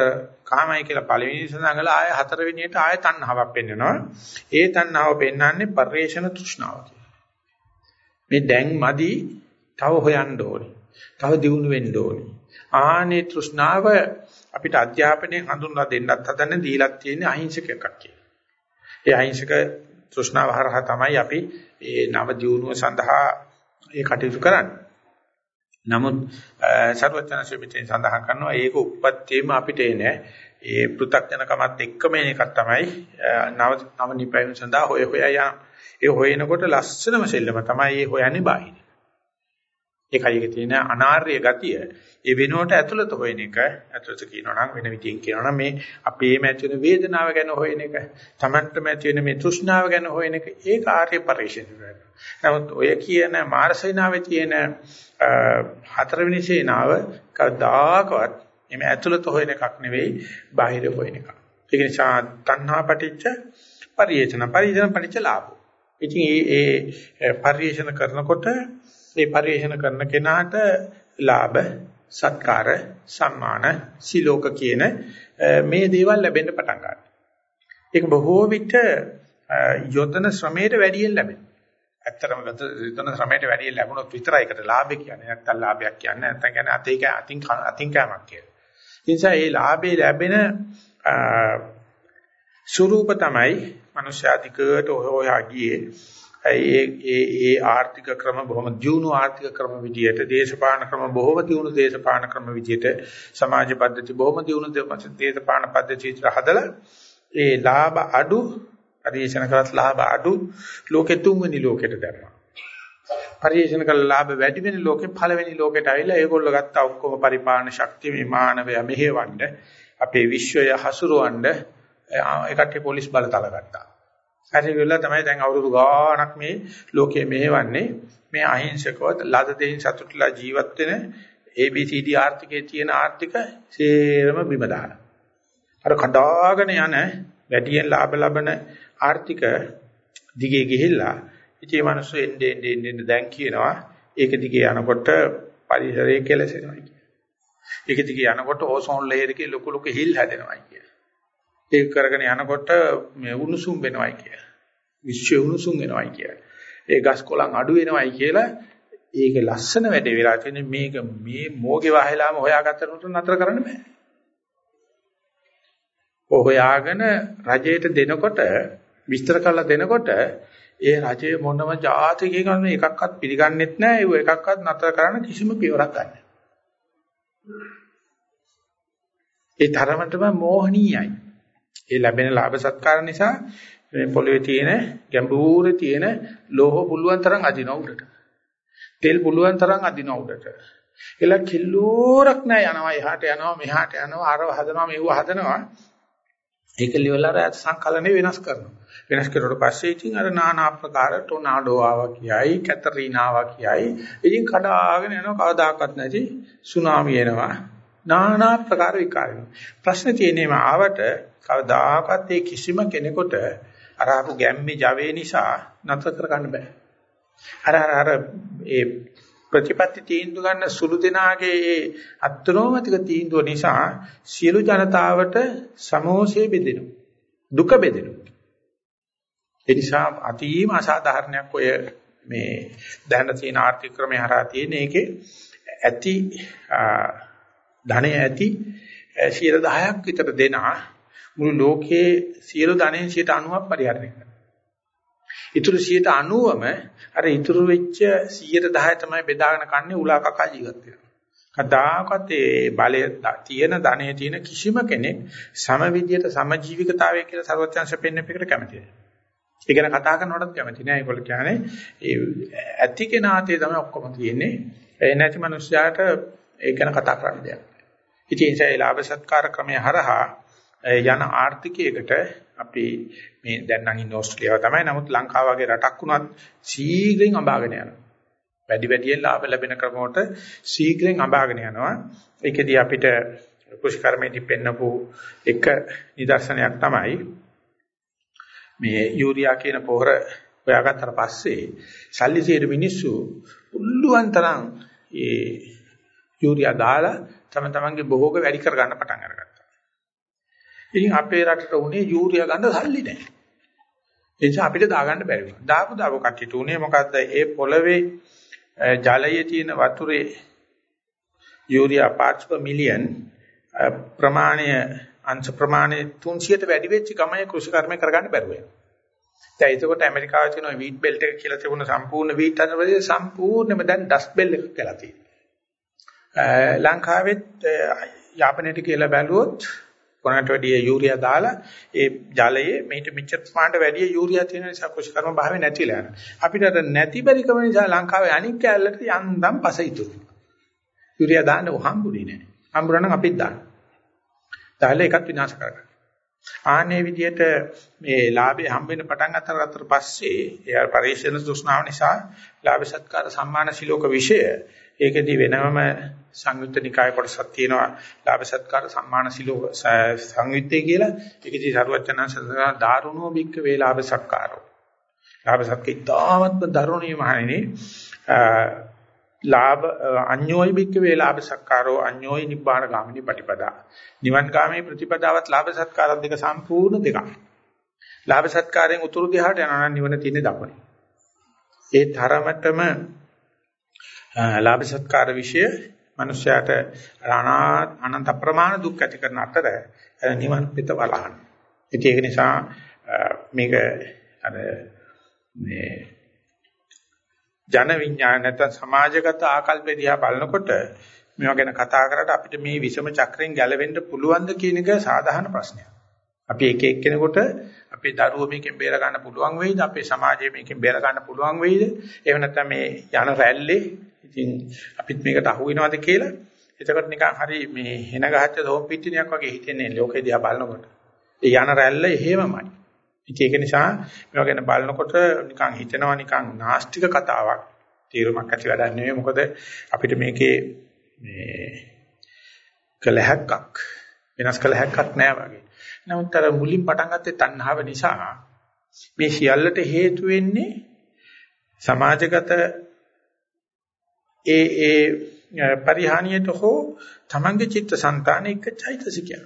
කාමයි කියලා පළවෙනි සඳහන් කළා ආය හතරවෙනියට ආය තණ්හාවක් පෙන්වනවා. ඒ තණ්හාව පෙන්වන්නේ පරිේශන තෘෂ්ණාව මේ දැන් මදි තව හොයන්න ඕනේ. තව දියුණු වෙන්න ඕනේ. ආනේ තෘෂ්ණාව අපිට අධ්‍යාපනයෙන් හඳුන්වා දෙන්නත් හදන්නේ දීලක් තියෙන අහිංසක එකක් කියලා. ඒ අහිංසක තෘෂ්ණාව හරහා තමයි අපි ඒ නව දියුණුව සඳහා ඒ කටයුතු කරන්නේ. නමුත් ਸਰවඥාන්සේ මෙතෙන් සඳහන් කරනවා ඒක උප්පත්තියම අපිට එන්නේ ඒ පෘථග්ජනකමත් එක්කම එන එකක් තමයි නව නව නිපැයුම් සඳහා හොය හොය යන. ඒ හොයනකොට ලස්සනම සෙල්ලම තමයි ඒ හොයන්නේ බාහිර. ඒකයි ඒකේ තියෙන අනාර්ය ගතිය. ඒ වෙනුවට ඇතුළත හොයන එක ඇතුළත කියනවා නම් වෙන විදිහෙන් කියනවා නම් මේ අපේම ඇති වෙන වේදනාව ගැන හොයන එක, Tamanටම ඇති වෙන මේ තෘෂ්ණාව ගැන හොයන එක ඒක ආර්ය පරිශ්‍රණය. නමුත් ඔය කියන මාර්සේනාවේ තියෙන හතරවෙනි සේනාව කවදාකවත් එමෙ ඇතුළත හොයන එකක් නෙවෙයි බාහිර හොයන එකක්. ඒක නිසා තණ්හා පටිච්ච පරිේෂණ පරිේෂණ පටිච්ච ලාභෝ. ඉතින් මේ ඒ පරිේෂණ කරනකොට මේ පරිේෂණ කරන කෙනාට ලාභ සත්කාර සම්මාන සිලෝක කියන මේ දේවල් ලැබෙන්න පටන් ගන්නවා. ඒක බොහෝ විට යොදන ශ්‍රමයට වැඩියෙන් ලැබෙනවා. ඇත්තටම යොදන ශ්‍රමයට වැඩියෙන් ලැබුණොත් විතරයි ඒකට ලාභය කියන්නේ. නැත්තම් ලාභයක් කියන්නේ නැත්තම් කියන්නේ අතේ අතින් අතින් කෑමක් කියලා. ඒ නිසා මේ ලාභේ ලැබෙන ස්වરૂප තමයි මනුෂ්‍යාධිකයට හොයා ගියේ. ඒ ඒ ඒ ආර්ථික ක්‍රම බොහොම දියුණු ආර්ථික ක්‍රම විදියට දේශපාලන ක්‍රම බොහොම දියුණු දේශපාලන ක්‍රම විදියට සමාජ පද්ධති බොහොම දියුණු දේශපාලන පද්ධති විතර හදලා ඒ ලාභ අඩු පරිශන කරත් ලාභ අඩු ලෝකෙ තුන්වෙනි ලෝකෙට දැම්මා. පරිශන කළ ලාභ වැඩි වෙන ලෝකෙ පළවෙනි ලෝකෙට ආවිලා ඒගොල්ලෝ ගත්ත ඔක්කොම පරිපාලන ශක්තිය මේ මානවය මෙහෙවන්න අපේ විශ්වය හසුරවන්න ඒකට පොලිස් බලතල ගත්තා. හරි වෙලා තමයි දැන් අවුරුදු ගාණක් මේ ලෝකයේ මෙහෙවන්නේ මේ අහිංසකව ලද දෙයින් සතුටුලා ජීවත් වෙන ABCD ආර්ථිකයේ තියෙන ආර්ථික සේරම බිම දානවා. අර කඩාගෙන යන වැඩියෙන් ලාභ ලබන ආර්ථික දිගේ ගිහිල්ලා ඉතින් මේ මිනිස්සු එන්නේ එන්නේ එන්නේ දැන් කියනවා ඒක දිගේ යනකොට පරිසරය කෙලසෙනවා කියලා. ඒක දිගේ යනකොට ඕසෝන් ලේයර් එකේ ලොකු ලොකු හිල් හැදෙනවා කියලා. ඒක කරගෙන යනකොට මේ උණුසුම් වෙනවයි කියලා. විශ්ව උණුසුම් වෙනවයි කියලා. ඒ ගස් කොළන් අඩු වෙනවයි කියලා ඒක ලස්සන වැඩේ වෙලා තියෙන්නේ මේක මේ මෝගේ වහලාම හොයාගත්තට නතර කරන්න බෑ. හොයාගෙන රජයට දෙනකොට විස්තර කරලා දෙනකොට ඒ රජයේ මොනම જાතිකයකින් එකක්වත් පිළිගන්නෙත් නැහැ ඒ එකක්වත් නතර කරන්න කිසිම පියවරක් ගන්න. ඒ තරමටම මෝහණීයයි. ඒ ලැබෙන ලාභ සත්කාර නිසා මේ පොළවේ තියෙන ගැඹුරේ තියෙන ලෝහ පුළුවන් තරම් අදින උඩට. තෙල් පුළුවන් තරම් අදින උඩට. එලා කිල්ලෝරක් නැහැ යනවා එහාට යනවා මෙහාට යනවා අරව හදනවා මෙව හදනවා. ඒක liwala අර සංකලනේ වෙනස් කරනවා. වෙනස් කරුවට පස්සේ ඉතින් අර নানা ආකාර ටොනාඩෝ ආවා කියයි, කැතරීනා ආවා කියයි. ඉතින් කඩාගෙන යනවා කවදාකවත් නැති සුනාමි එනවා. নানা ආකාර විකාර වෙනවා. ප්‍රශ්නේ තියෙන්නේ ආවට කවදාකවත් ඒ කිසිම කෙනෙකුට අර ආපු ගැම්මේ ජවයේ නිසා නතර කර ගන්න බෑ. අර අර අර ඒ ප්‍රතිපත්ති තීන්දුව ගන්න සුළු දෙනාගේ ඒ අත්නෝමතික තීන්දුව නිසා සියලු ජනතාවට සමෝසය බෙදෙනවා. දුක බෙදෙනවා. ඒ නිසා අතීම අසාධාරණයක් ඔය මේ දැන තියෙන ආර්ථික ක්‍රමය හරහා තියෙන එකේ ඇති ධනය ඇති 10ක් විතර දෙනා මුළු ලෝකයේ සියලු ධනෙන් 90ක් පරිහරණය කරනවා. ඊටු 90ම අර ඉතුරු වෙච්ච 110 තමයි බෙදාගෙන කන්නේ උලා කකා ජීවත් වෙනවා. කදාකත් ඒ බලය තියෙන ධනෙ තියෙන කිසිම කෙනෙක් සම විදියට සමජීවිකතාවය කියලා සර්වඥාංශ පෙන්වපෙකට කැමති නැහැ. ඒ ගැන කතා කරනකොටත් කැමති නැහැ. ඒගොල්ලෝ කියන්නේ ඒ ඇති කෙනාතේ තමයි ඔක්කොම තියෙන්නේ. ඒ නැති මිනිස්සයාට ඒක ගැන කතා කරන්න දෙයක් නැහැ. ඉතින් ඒ ලාභ සත්කාර ක්‍රමය හරහා යන ආර්ථිකයකට අපි මේ දැන් නම් ඉන්නේ ඕස්ට්‍රේලියාව තමයි. නමුත් ලංකාව වගේ රටක් වුණත් ශීඝ්‍රයෙන් අඹාගෙන යනවා. වැඩි වැඩියෙන් ලාභ ලැබෙන ක්‍රමවලට ශීඝ්‍රයෙන් අඹාගෙන යනවා. ඒකෙදී අපිට කුෂ්කර්මයේදී පෙන්නපු එක නිදර්ශනයක් තමයි මේ යූරියා කියන පොහොර හොයාගත්තට පස්සේ සල්ලි සියලු මිනිස්සු උල්ලුවන් තරම් ඒ යූරියා දාලා තම තමන්ගේ භෝග වැඩි කර ගන්න පටන් අරගත්තා. ඉතින් අපේ රටට උනේ යූරියා ගන්න සල්ලි නැහැ. ඒ නිසා අපිට දාගන්න බැරි වුණා. දාපු දාපු කට්ටියට උනේ මොකද්ද? ඒ පොළවේ ජලයේ තියෙන වතුරේ යූරියා parts per million ප්‍රමාණය අංශ ප්‍රමාණය 300ට වැඩි වෙච්ච ගමයි කෘෂිකර්මය කරගන්න බැරුව යනවා. දැන් ඒකකොට ඇමරිකාවේ තියෙන වීට් බෙල්ට් එක කියලා තිබුණ සම්පූර්ණ වීට් අතරවලදී සම්පූර්ණයෙන්ම දැන් ඩස්ට් බෙල් එකක් කියලා තියෙනවා. ලංකාවෙත් යාපනයට කියලා බැලුවොත් කොනට වැඩිය යූරියා දාලා ඒ ජලයේ මේට මෙච්චර ප්‍රමාණයට වැඩිය යූරියා තියෙන නිසා කුෂ්කර්ම භාවය නැතිලා යනවා. අපිට අර නැති බැරිකම නිසා ලංකාවේ අනික් කැලලට යන්දම් පසිතු. යූරියා දාන්න හම්බුනේ නැහැ. හම්බුනනම් අපිත් දාන්න. දාලා එකත් විනාශ කරගන්න. ආන්නේ විදිහට මේ ලාභය හම්බ වෙන පටන් ගන්නතර පස්සේ ඒ පරිශන තෘෂ්ණාව නිසා ලාභ සත්කාර සම්මාන සිලෝක විෂය ඒකෙදි වෙනම සංයුත්ත නිකාය කොටසක් තියෙනවා. ලාභ සත්කාර සම්මාන සිලෝක සංයුත්තේ කියලා ඒකෙදි සරුවචනන් සදා දාරුණෝ බික්ක වේ ලාභ සත්කාරෝ. ලාභ සත්කේ තාමත්ම දරුණී මහණෙනි. ලාභ අඤ්ඤෝයි බික්ක වේ ලාභ සත්කාරෝ අඤ්ඤෝයි නිබ්බාන ගාමිනී පටිපදා. නිවන් ගාමී ප්‍රතිපදාවත් ලාභ සත්කාරත් දෙක සම්පූර්ණ දෙකක්. ලාභ සත්කාරයෙන් උතුරු දිහාට යනවා නම් නිවන තියෙන දකුණේ. ඒ තරමටම ලාභ සත්කාර વિશે මනුෂ්‍යයාට අනන්ත ප්‍රමාණ දුක් ඇති කරන අතර නිවන් පිට වලහන්. ඉතින් ඒක නිසා මේක අර මේ ජන විඥාන නැත්නම් සමාජගත ආකල්පය දිහා බලනකොට මේවා ගැන කතා කරලා අපිට මේ විෂම චක්‍රයෙන් ගැලවෙන්න පුළුවන්ද කියන එක සාධාරණ ප්‍රශ්නයක්. අපි එක එක්කෙනෙකුට අපේ දරුවෝ මේකෙන් බේර ගන්න පුළුවන් වෙයිද? අපේ සමාජය මේකෙන් බේර ගන්න පුළුවන් වෙයිද? එහෙම නැත්නම් මේ යන රැල්ලේ ඉතින් අපිත් මේකට අහු වෙනවද කියලා එතකොට නිකන් හරි මේ හෙන ගහච්ච දෝම් පිටිනියක් වගේ හිතෙන්නේ ලෝකෙ දිහා බලනකොට. ඒ යන රැල්ල එහෙමමයි. ඉතින් ඒක නිසා මේවා ගැන බලනකොට නිකන් හිතෙනවා නිකන් නාස්තික කතාවක්. තීරමක් ඇති වැඩක් නෙවෙයි. මොකද අපිට මේකේ මේ කලහක්ක් වෙනස් කලහක්ක් නෑ වගේ. නමුත් අර මුලින් පටන් ගත්තේ තණ්හාව නිසා මේ සියල්ලට හේතු වෙන්නේ සමාජගත ඒ ඒ පරිහානියට හෝ තමන්ගේ චිත්තසංතාන එක චෛතසිකය.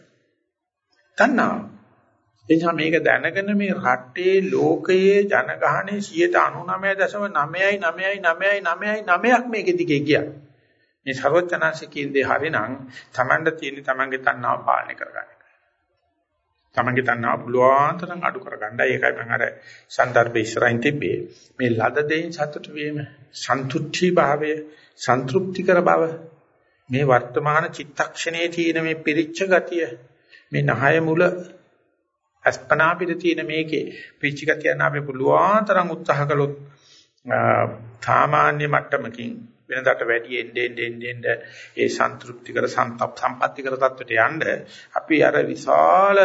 තණ්හාව. එනිසා මේක දැනගෙන මේ රටේ ලෝකයේ ජනගහනයේ 99.9999999ක් මේකෙ දිගේ ගියා. මේ ਸਰවඥාන්සිකින් දේ හරිනම් තමන්ට තියෙන තමන්ගේ තණ්හාව පාලනය කරගන්න. තමන්ගේ තණ්හාව පුළුවන් තරම් අඩු කරගන්නයි ඒකයි මම අර සන්දර්භය ඉස්සරහින් තිබ්බේ මේ ලද දෙයින් සතුට වීම සන්තුෂ්ටි භාවය සන්තුප්තිකර බව මේ වර්තමාන චිත්තක්ෂණයේ තියෙන මේ පිරිච්ච ගතිය මේ නහය මුල අස්පනා පිට තියෙන මේකේ පිරිච්ච ගතිය නම් අපි පුළුවන් තරම් උත්සාහ කළොත් සාමාන්‍ය මට්ටමකින් වෙනදාට වැඩි එන්නේ එන්නේ එන්නේ ඒ සන්තුප්තිකර සම්පත් සම්පත්තිකර තත්වයට යන්න අපි අර විශාල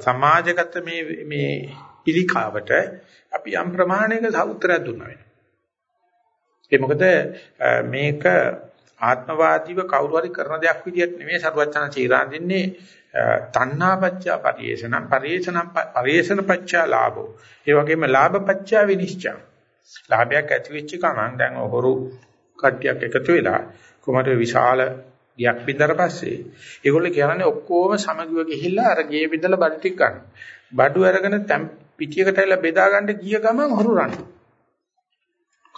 සමාජගත මේ මේ පිළිකාවට අපි යම් ප්‍රමාණයක උත්තරයක් දුන්නා වෙනවා. ඒ මොකද මේක ආත්මවාදීව කවුරු හරි කරන දෙයක් විදිහට නෙමෙයි සරුවචන චීරා දෙන්නේ තණ්හාපච්චා පරිේෂණම් පරිේෂණම් පරිේෂණපච්චා ලාභෝ. ඒ වගේම ලාභපච්චා විනිශ්චය. ලාභයක් ඇති වෙච්ච ගමන් දැන් හොරු කට්ටියක් එකතු වෙලා කොහමද විශාල ගියක් බින්දර පස්සේ ඒගොල්ලෝ කියන්නේ ඔක්කොම සමගිව ගිහිල්ලා අර ගේ බින්දලා බඩු ටික ගන්න. බඩු අරගෙන පිටියකට ඇවිල්ලා බෙදා ගන්න ගිය ගමන් හොරු රන්න.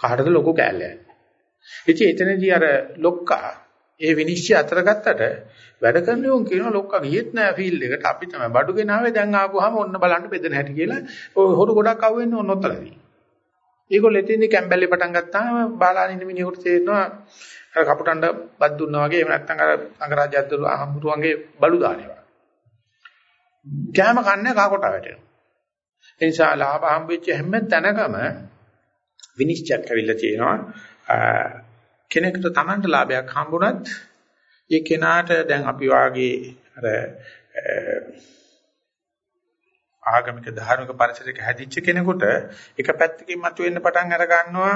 කාටද ලොකු කෑල්ලයක්. ඉතින් එතනදී අර ලොක්කා ඒ විනිශ්චය අතර ගත්තට වැඩ කරන උන් කියනවා ලොක්කා ගියෙත් නෑ ෆීල්ඩ් එකට අපි තමයි බඩු ගෙනාවේ දැන් ආපුවාම ඔන්න බලන්න බෙදෙන හැටි කියලා ඔය හොරු ගොඩක් අහුවෙන්නේ ඔන්න ඔතනදී. ඒගොල්ලෝ එතෙන්දී කැම්බැල්ලේ පටන් ගත්තාම බාලානින්න මිනිහෙකුට තේරෙනවා අර කපුටණ්ඩ බත් දුන්නා වගේ එහෙම නැත්නම් අර අංගරාජ්‍ය අද්දරු අහඹුරුවන්ගේ බලු දානවා. කෑම කන්නේ කා කොට වැටෙනවා. ඒ නිසා ලාභ හම්බෙච්ච හැම තැනකම විනිශ්චයක් ඇවිල්ලා තියෙනවා. කෙනෙකුට Tamanට ලාභයක් හම්බුණත් ඒ කෙනාට දැන් අපි වාගේ අර ආගමික ධාර්මික පරිසරයක හැදිච්ච කෙනෙකුට එක පැත්තකින් මතුවෙන්න පටන් අර ගන්නවා.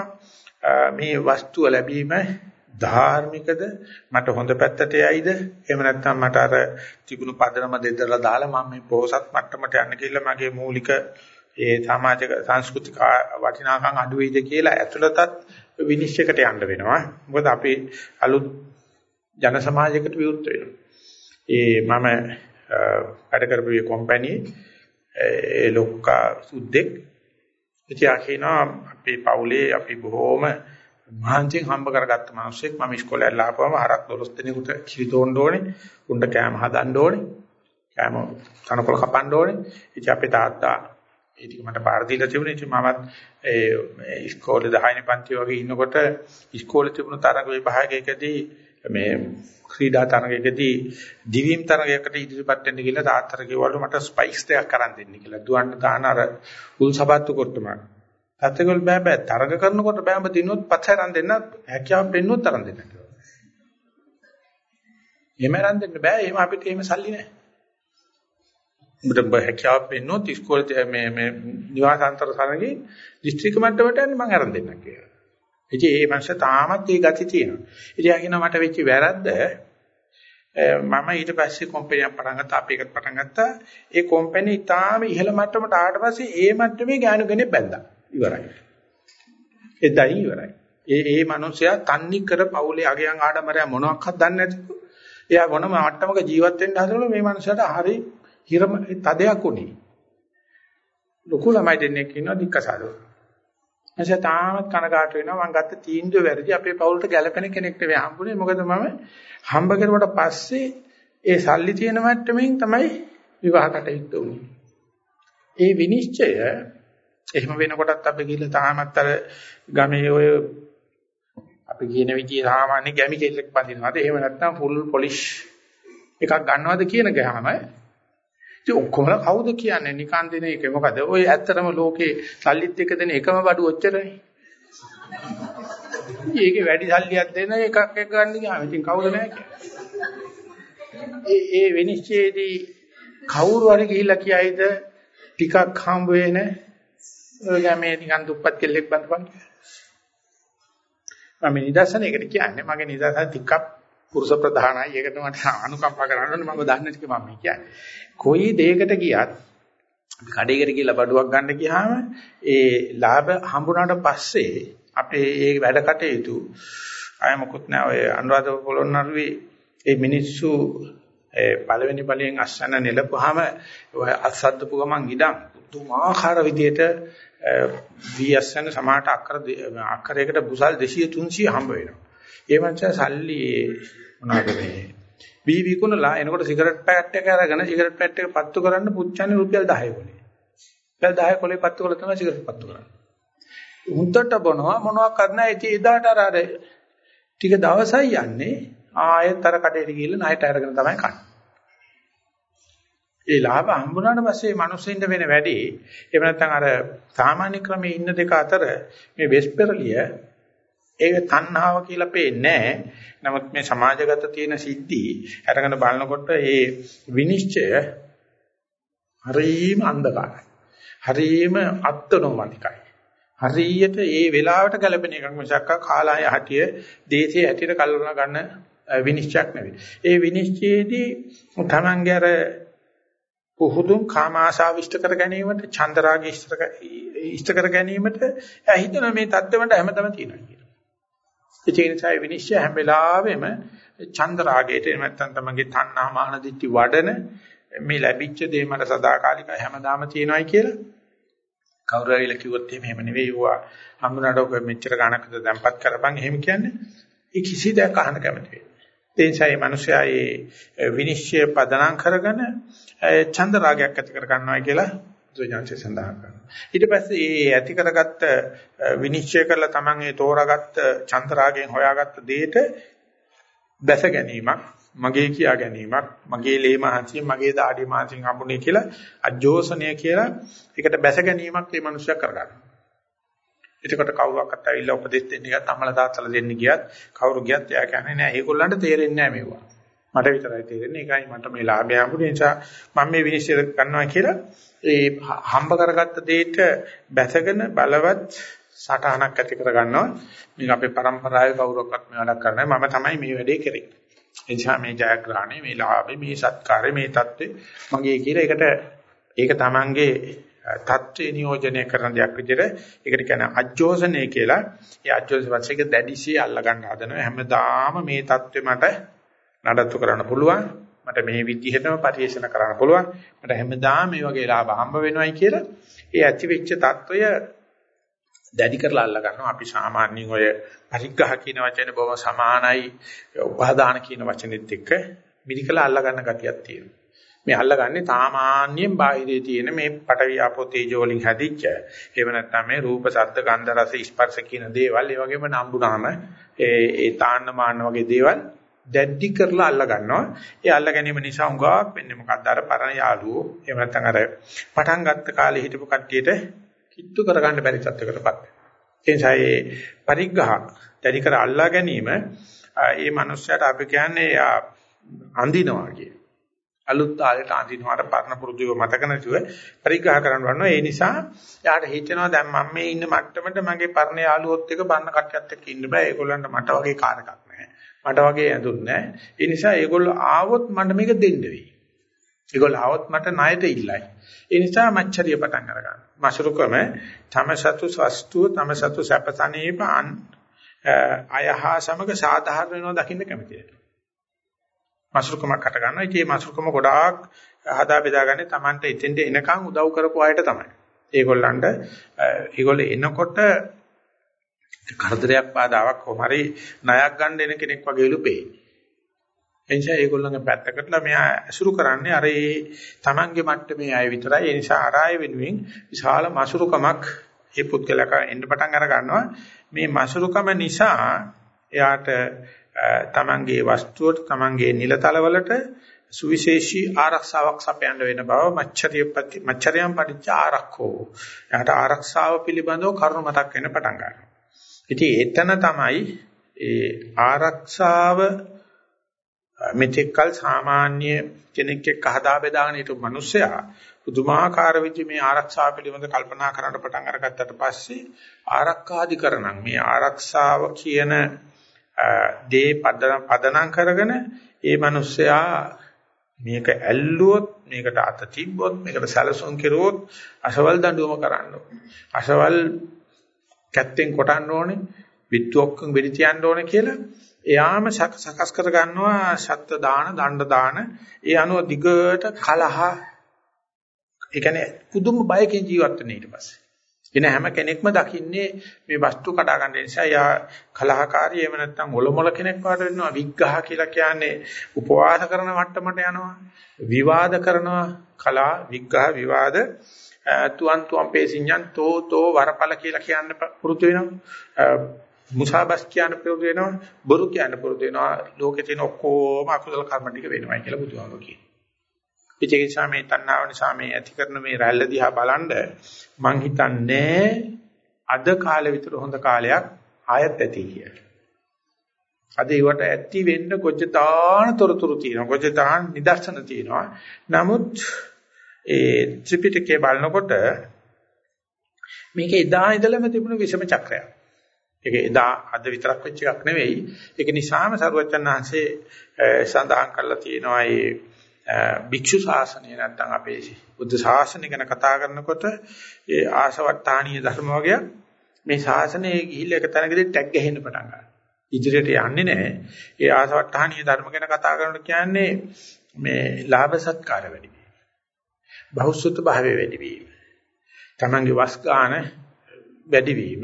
මේ වස්තුව ලැබීම ධාර්මිකද? මට හොඳ පැත්තට යයිද? එහෙම නැත්නම් මට අර තිබුණු පදනම දෙදලා දාලා මම මේ පොහසත් මට්ටමට යන්න කියලා මගේ මූලික ඒ සමාජික සංස්කෘතික වටිනාකම් අඩු වෙයිද කියලා ඇතුළතත් විනිශ්චයකට යන්න වෙනවා. මොකද අපි අලුත් ජන සමාජයකට විවෘත වෙනවා. ඒ මම වැඩ කරපු කම්පැනි ඒ ලොක්කා සුද්දෙක්. ඉතින් ආකිනවා අපේ පවුලේ අපි බොහොම මහන්සියෙන් හම්බ කරගත්ත මිනිස්සෙක්. මම ඉස්කෝලේ ඇල්ලා ආපුවම හරක් 12 දිනකට කිරි තෝන්න ඕනේ උණ්ඩ කෑම හදන්න ඕනේ කෑම තනකොළ කපන්න ඕනේ. ඉතින් අපේ තාත්තා ඒ ටික මට පාර දීලා තිබුණේ ඉතින් මමත් ඒ ඉස්කෝලේ 10 වෙනි පන්ති වගේ ඉන්නකොට ඉස්කෝලේ තිබුණු තරඟ විභාගයකදී මේ ක්‍රීඩා තරගයකදී දිවීම් තරගයකට ඉදිරිපත් වෙන්න කියලා තාත්තට කිව්වලු මට ස්පයික්ස් දෙකක් අරන් දෙන්න කියලා. දුවන්න දාන අර උල් සබත්තු කොට්ටම. තාත්තගල් බෑ බෑ තරග කරනකොට බෑඹ දිනුවොත් පස්සේ අරන් දෙන්න හැකියාව පෙන්නුවොත් අරන් දෙන්න කියලා. එහෙම අරන් දෙන්න බෑ. එහෙම අපිට එහෙම සල්ලි නැහැ. උඹට හැකියාව පෙන්නුවොත් ඉස්කෝලේ මේ මේ නිවාසාන්තර සරණගේ දිස්ත්‍රික්ක මට්ටමට යන්න මම අරන් දෙන්නම් කියලා. ඉතින් ඒ මනස තාමත් ඒ ගති තියෙනවා. ඉතින් යා කියනවා මට වෙච්ච වැරද්ද මම ඊට පස්සේ කම්පැනියක් පටන් ගත්තා අපි එකත් පටන් ගත්තා. ඒ කම්පැනි තාම ඉහළ මට්ටමට ආවට පස්සේ ඒ මට්ටමේ ගානු කෙනෙක් බැඳා. ඉවරයි. එදයි ඉවරයි. ඒ ඒ මිනිසයා තන්නි කර පවුලේ අගයන් ආඩමරය මොනවත් දන්නේ නැතිව එයා මොනම මට්ටමක ජීවත් වෙන්න හදනවලු මේ මනුස්සයාට හරි හිරම තදයක් උනේ. ලොකු ළමයි දෙන්නෙක් ඉන්නවා දික්කසාරෝ. එනිසා තාමත් කනකාට වෙනවා මම ගත්ත තීන්දුව වැරදි අපේ පවුලට ගැළපෙන කෙනෙක් නෙවෙයි හම්බුනේ මොකද මම හම්බ කරුවට පස්සේ ඒ සල්ලි තියෙන මට්ටමින් තමයි විවාහ කටයුත්ත උනේ. ඒ විනිශ්චය එහෙම වෙනකොටත් අපි ගිහලා තාමත් අර ගමේ ඔය අපි කියන විදිහේ සාමාන්‍ය ගැමි කෙල්ලෙක් බඳිනවාද එහෙම නැත්නම් ෆුල් පොලිෂ් එකක් ගන්නවද කියන ගහම ඉතින් ඔක්කොම කවුද කියන්නේ? නිකන් දෙන එක. මොකද ඔය ඇත්තටම ලෝකේ සල්ලිත් එක දෙන එකම බඩු ඔච්චරයි ඒකේ වැඩි සල්ලියක් දෙන එකක් එක ගන්න ගියාම ඉතින් කවුද නැහැ ඒ ඒ විනිශ්චයේදී කවුරු හරි ගිහිල්ලා කියයිද ටිකක් හම්බ වෙන ඔය ගමේ නිකන් දුප්පත් කෙල්ලෙක් බඳපන් මම නිදර්ශනයකට කියන්නේ මගේ නිදර්ශන ටිකක් පුරුෂ ප්‍රධානයි. ඒකට මට අනුකම්පා කරන්න ඕනේ මම දන්න ටික මම කියන්නේ. කොයි දෙයකට ගියත් අපි කඩේකට ගිහලා බඩුවක් ගන්න ගියාම ඒ ලාභ හම්බුනාට පස්සේ අපේ ඒ වැඩ කටයුතු අය මොකුත් නෑ ඔය අනුරාධපුර පොළොන්නරුවේ ඒ මිනිස්සු ඒ පළවෙනි බලයෙන් අස්සන නෙලපුවාම ඔය අස්සද්දපු ගමන් ඉඳන් පුදුමාකාර විදියට VSN සමාට අක්කර අක්කරයකට බුසල් 200 300 හම්බ වෙනවා. ඒ මංචා සල්ලි මොනවාද මේ බී විකුණලා එනකොට සිගරට් පැකට් එක අරගෙන සිගරට් පැකට් එක පත්තු කරන්න පුච්චන්නේ රුපියල් 10 කොලේ. රුපියල් 10 කොලේ පත්තු කරලා තමයි සිගරට් පත්තු කරන්නේ. උන්ටට බොනවා මොනවක් කරන්නේ ඉතින් එදාට අර අර ටික දවසයි යන්නේ ආයෙත් අර කඩේට ගිහිල්ලා ණයට අරගෙන තමයි කන්නේ. ඒ ලාභ හම්බුනාට පස්සේ මිනිස්සුන්ට වෙන වැඩි එහෙම නැත්නම් අර සාමාන්‍ය ක්‍රමයේ ඉන්න දෙක අතර මේ වෙස්පරලිය ඒක තණ්හාව කියලා පේන්නේ නමුත් මේ සමාජගත තියෙන සිද්ධි අරගෙන බලනකොට ඒ විනිශ්චය හරීම අන්ධකාරයි. හරීම අත්නොමතිකයි. හරියට ඒ වෙලාවට ගැලපෙන එකක් මිසක් කාලාය හටිය දේශයේ හැටියට කල්පනා ගන්න විනිශ්චයක් නෙවෙයි. ඒ විනිශ්චයේදී තමන්ගේ අර පුහුදුන් කාම ආශාවිෂ්ඨ කර ගැනීමට චන්දරාගය ඉෂ්ඨ කර ගැනීමට හිතන මේ தත්ත්වෙට හැමතැනම තියෙනවා කියලා. ඒ නිසා විනිශ්චය හැම වෙලාවෙම චන්දරාගයට එහෙම නැත්නම් තමන්ගේ තණ්හා මාන දිට්ටි වඩන මේ ලැබිච්ච දේ මට සදාකාලිකයි හැමදාම තියෙනවායි කියලා. කවුරු හරි කිව්වොත් එහෙම නෙවෙයි. වුණා හම්බුනට ඔක මෙච්චර ගණකද දැම්පත් කරපන් එහෙම කියන්නේ. ඒ කිසි දෙයක් අහන්න කැමති වෙන්නේ ඒ නිසා මේ මිනිස්යා මේ විනිශ්චය පදනම් කරගෙන ඡන්ද රාගයක් ඇති කර ගන්නවා කියලා බුදුජානකේ සඳහන් කරනවා. ඊට පස්සේ මේ ඇති කරගත්ත විනිශ්චය කරලා Taman ඒ තෝරාගත්ත ඡන්ද රාගයෙන් හොයාගත්ත දෙයට දැස ගැනීමක් මගේ කියා ගැනීමක් මගේ ලේ මහන්සිය මගේ දාඩි මහන්සියෙන් හම්බුනේ කියලා අජෝසනය කියලා ඒකට බැස ගැනීමක් මේ මිනිස්සයා කරගන්නවා. එතකොට කවුරක්වත් ඇවිල්ලා උපදෙස් දෙන්න ගියත් අම්මලා තාත්තලා දෙන්න ගියත් කවුරු ගියත් එයා කියන්නේ නෑ ඒගොල්ලන්ට තේරෙන්නේ නෑ මේවා. මට විතරයි තේරෙන්නේ. ඒකයි මට මේ ලාභය හම්බුනේ නිසා මම මේ විනිශ්චය කරනවා කියලා ඒ හම්බ කරගත්ත දෙයට බැසගෙන බලවත් සටහනක් ඇති කරගන්නවා. මේක අපේ પરම්පරාවේ කවුරක්වත් මේ වැඩක් කරන්නේ මම තමයි මේ වැඩේ කරේ. එනිසා මේ ජයග්‍රහණය, මේ ලාභය, මේ සත්කාරය, මේ தත්ත්වය මගේ කියලා ඒකට ඒක තමන්ගේ தත්ත්වේ නියෝජනය කරන දෙයක් විදිහට ඒකට කියන්නේ අජෝසනය කියලා. ඒ අජෝසනයත් එක දැඩිසිය අල්ල ගන්න හදනවා. හැමදාම මේ தත්ත්වෙ මට නඩත්තු කරන්න පුළුවන්. මට මේ විදිහටම පරිශන කරන්න පුළුවන්. මට හැමදාම මේ වගේ ලාභ හම්බ වෙනවයි කියලා ඒ ඇති වෙච්ච తত্ত্বය දැඩි කරලා අල්ල ගන්නවා. අපි සාමාන්‍යයෙන් ඔය පරිග්‍රහ කියන වචනේ බොහොම සමානයි උපාදාන කියන වචනේත් එක්ක මිදිකලා අල්ල ගන්න ගතියක් තියෙනවා. මේ අල්ලගන්නේ සාමාන්‍යයෙන් බාහිරේ තියෙන මේ පටවිය අපෝ තේජෝ වලින් හැදිච්ච එහෙම නැත්නම් මේ රූප ශබ්ද ගන්ධ රස ස්පර්ශ කියන දේවල් ඒ වගේම නම්බුනාම ඒ ඒ තාන්න මාන්න වගේ දේවල් දැඩි කරලා අල්ල ගන්නවා. ඒ අල්ල ගැනීම නිසා උඟාවක් වෙන්නේ මොකද්ද? අර පරණ යාළුවෝ එහෙම නැත්නම් අර පටන් ගත්ත කාලේ හිටපු කට්ටියට කිට්ටු කරගන්න බැරි තත්යකටපත්. ඒ නිසා මේ පරිග්‍රහ දැඩි කර අල්ලා ගැනීම ඒ මනුස්සයාට අපි කියන්නේ අඳිනවා කියන. අලුත් තාලෙට අඳිනවාට පරණ පුරුදුව මතක නැතුව පරිග්‍රහ කරන්න වනවා. ඒ නිසා යාට හිතෙනවා දැන් මම මේ ඉන්න මට්ටමට මගේ පරණ යාළුවොත් එක්ක පරණ කට්ටියත් එක්ක ඉන්න බෑ. ඒගොල්ලන්ට මට වගේ කාර්යයක් නැහැ. මට වගේ ඇඳුම් නැහැ. ඒ නිසා ඒගොල්ලෝ ආවොත් මට මේක දෙන්න වෙයි. ඒගොල්ලෝ ආවොත් මට ණයට ඉල්ලයි. ඒ නිසා මච්චරිය පටන් අරගන්න. මසරුකම තම සතු වස්තුව තම සතු සැපතනේප අයහා සමග සාධාරණ වෙනවා දකින්න කැමතියි. මසුරුකමක් හට ගන්නවා. ඉතින් මේ මසුරුකම ගොඩාක් හදා බෙදාගන්නේ Tamanට එතෙන්ට එනකන් උදව් කරපු අයට තමයි. ඒගොල්ලන්ට ඒගොල්ලෝ එනකොට කරදරයක් බාධාවක් කොහොම හරි ණයක් ගන්න එන කෙනෙක් වගේලු පේන්නේ. එනිසා ඒගොල්ලන්ගේ පැත්තකටලා මෙයා අසුරු කරන්නේ අර ඒ Tamanගේ මට්ටමේ අය විතරයි. ඒ නිසා අර අය වෙනුවෙන් විශාල මසුරුකමක් ඒ පුද්ගලක එන්න පටන් අර ගන්නවා. මේ මසුරුකම නිසා එයාට තමන්ගේ වස්තුවට තමන්ගේ නිලතලවලට සුවිශේෂී ආරක්ෂාවක් සපයන්න වෙන බව මච්චරිය මච්චරියම් පටිච්ච ආරක්ෂෝ. එයාට ආරක්ෂාව පිළිබඳව කරුණු මතක් වෙන්න පටන් ගන්නවා. ඉතින් එතන තමයි ඒ ආරක්ෂාව මෙතෙක්කල් සාමාන්‍ය කෙනෙක් එක්ක හදා බෙදාගෙන හිටපු මිනිස්සයා පුදුමාකාර විදිහේ මේ ආරක්ෂාව පිළිබඳ කල්පනා කරන්න පටන් අරගත්තට පස්සේ ආරක්ෂාධිකරණම් මේ ආරක්ෂාව කියන දේ පදනම් කරගෙන ඒ මිනිස්සයා මේක ඇල්ලුවොත් මේකට අත තිබ්බොත් මේකට සැලසුම් කෙරුවොත් අසවල් දඬුවම කරන්න අසවල් කැත්තෙන් කොටන්න ඕනේ විත්තු ඔක්කොම වෙඩි තියන්න ඕනේ කියලා එයාම සකස් කර ගන්නවා සත්ත්ව දාන දණ්ඩ දාන. ඒ අනුව දිගට කලහ ඒ කියන්නේ පුදුම බයකින් ජීවත් වෙන ඊට පස්සේ. එන හැම කෙනෙක්ම දකින්නේ මේ වස්තු කඩා ගන්න නිසා යා කලහකාරී එහෙම නැත්නම් ඔලොමල කෙනෙක් වාට වෙනවා විග්ඝහ කියලා කියන්නේ උපවාස කරන මට්ටමට යනවා විවාද කරනවා කලා විග්ඝහ විවාද තුන් තුම් පේසින්යන් තෝ තෝ වරපල කියලා කියන්න පුරුදු වෙනවා මුසාබස් කියන්න පුරුදු වෙනවා බොරු කියන්න පුරුදු වෙනවා ලෝකේ තියෙන ඔක්කොම අකුසල කර්ම ටික වෙනවා කියලා බුදුහාමුදුරුවෝ කියනවා ඒ නිසා මේ තණ්හාව නිසා මේ ඇති කරන මේ රැල්ල දිහා බලනද මං හිතන්නේ අද කාලෙ විතර හොඳ කාලයක් ආයත් ඇති කියලා. අද ඒවට ඇති වෙන්න කොච්චතාන තොරතුරු තියෙනවා. කොච්චතාන නිදර්ශන තියෙනවා. නමුත් ඒ ත්‍රිපිටකය බලනකොට මේක එදා ඉඳලම තිබුණු විෂම චක්‍රයක්. ඒක එදා අද විතරක් වෙච්ච එකක් නෙවෙයි. ඒක නිසාම සරුවචන් වහන්සේ සඳහන් කරලා තියෙනවා මේ භික්ෂු ශාසනය නැත්නම් අපේ බුද්ධ ශාසනය ගැන කතා කරනකොට ඒ ආසවට්ටාණීය ධර්ම වගේ මේ ශාසනයේ ගිහිල්ලා එක තැනකදී ටැග් ගහන්න පටන් ගන්නවා. ඉදිරියට යන්නේ නැහැ. ඒ ආසවට්ටාණීය ධර්ම ගැන කතා කරනකොට කියන්නේ මේ ලාභ සත්කාර වැඩි වීම. බහුසුත භාවය වැඩි වීම. තමන්ගේ වස් ගන්න වැඩි වීම.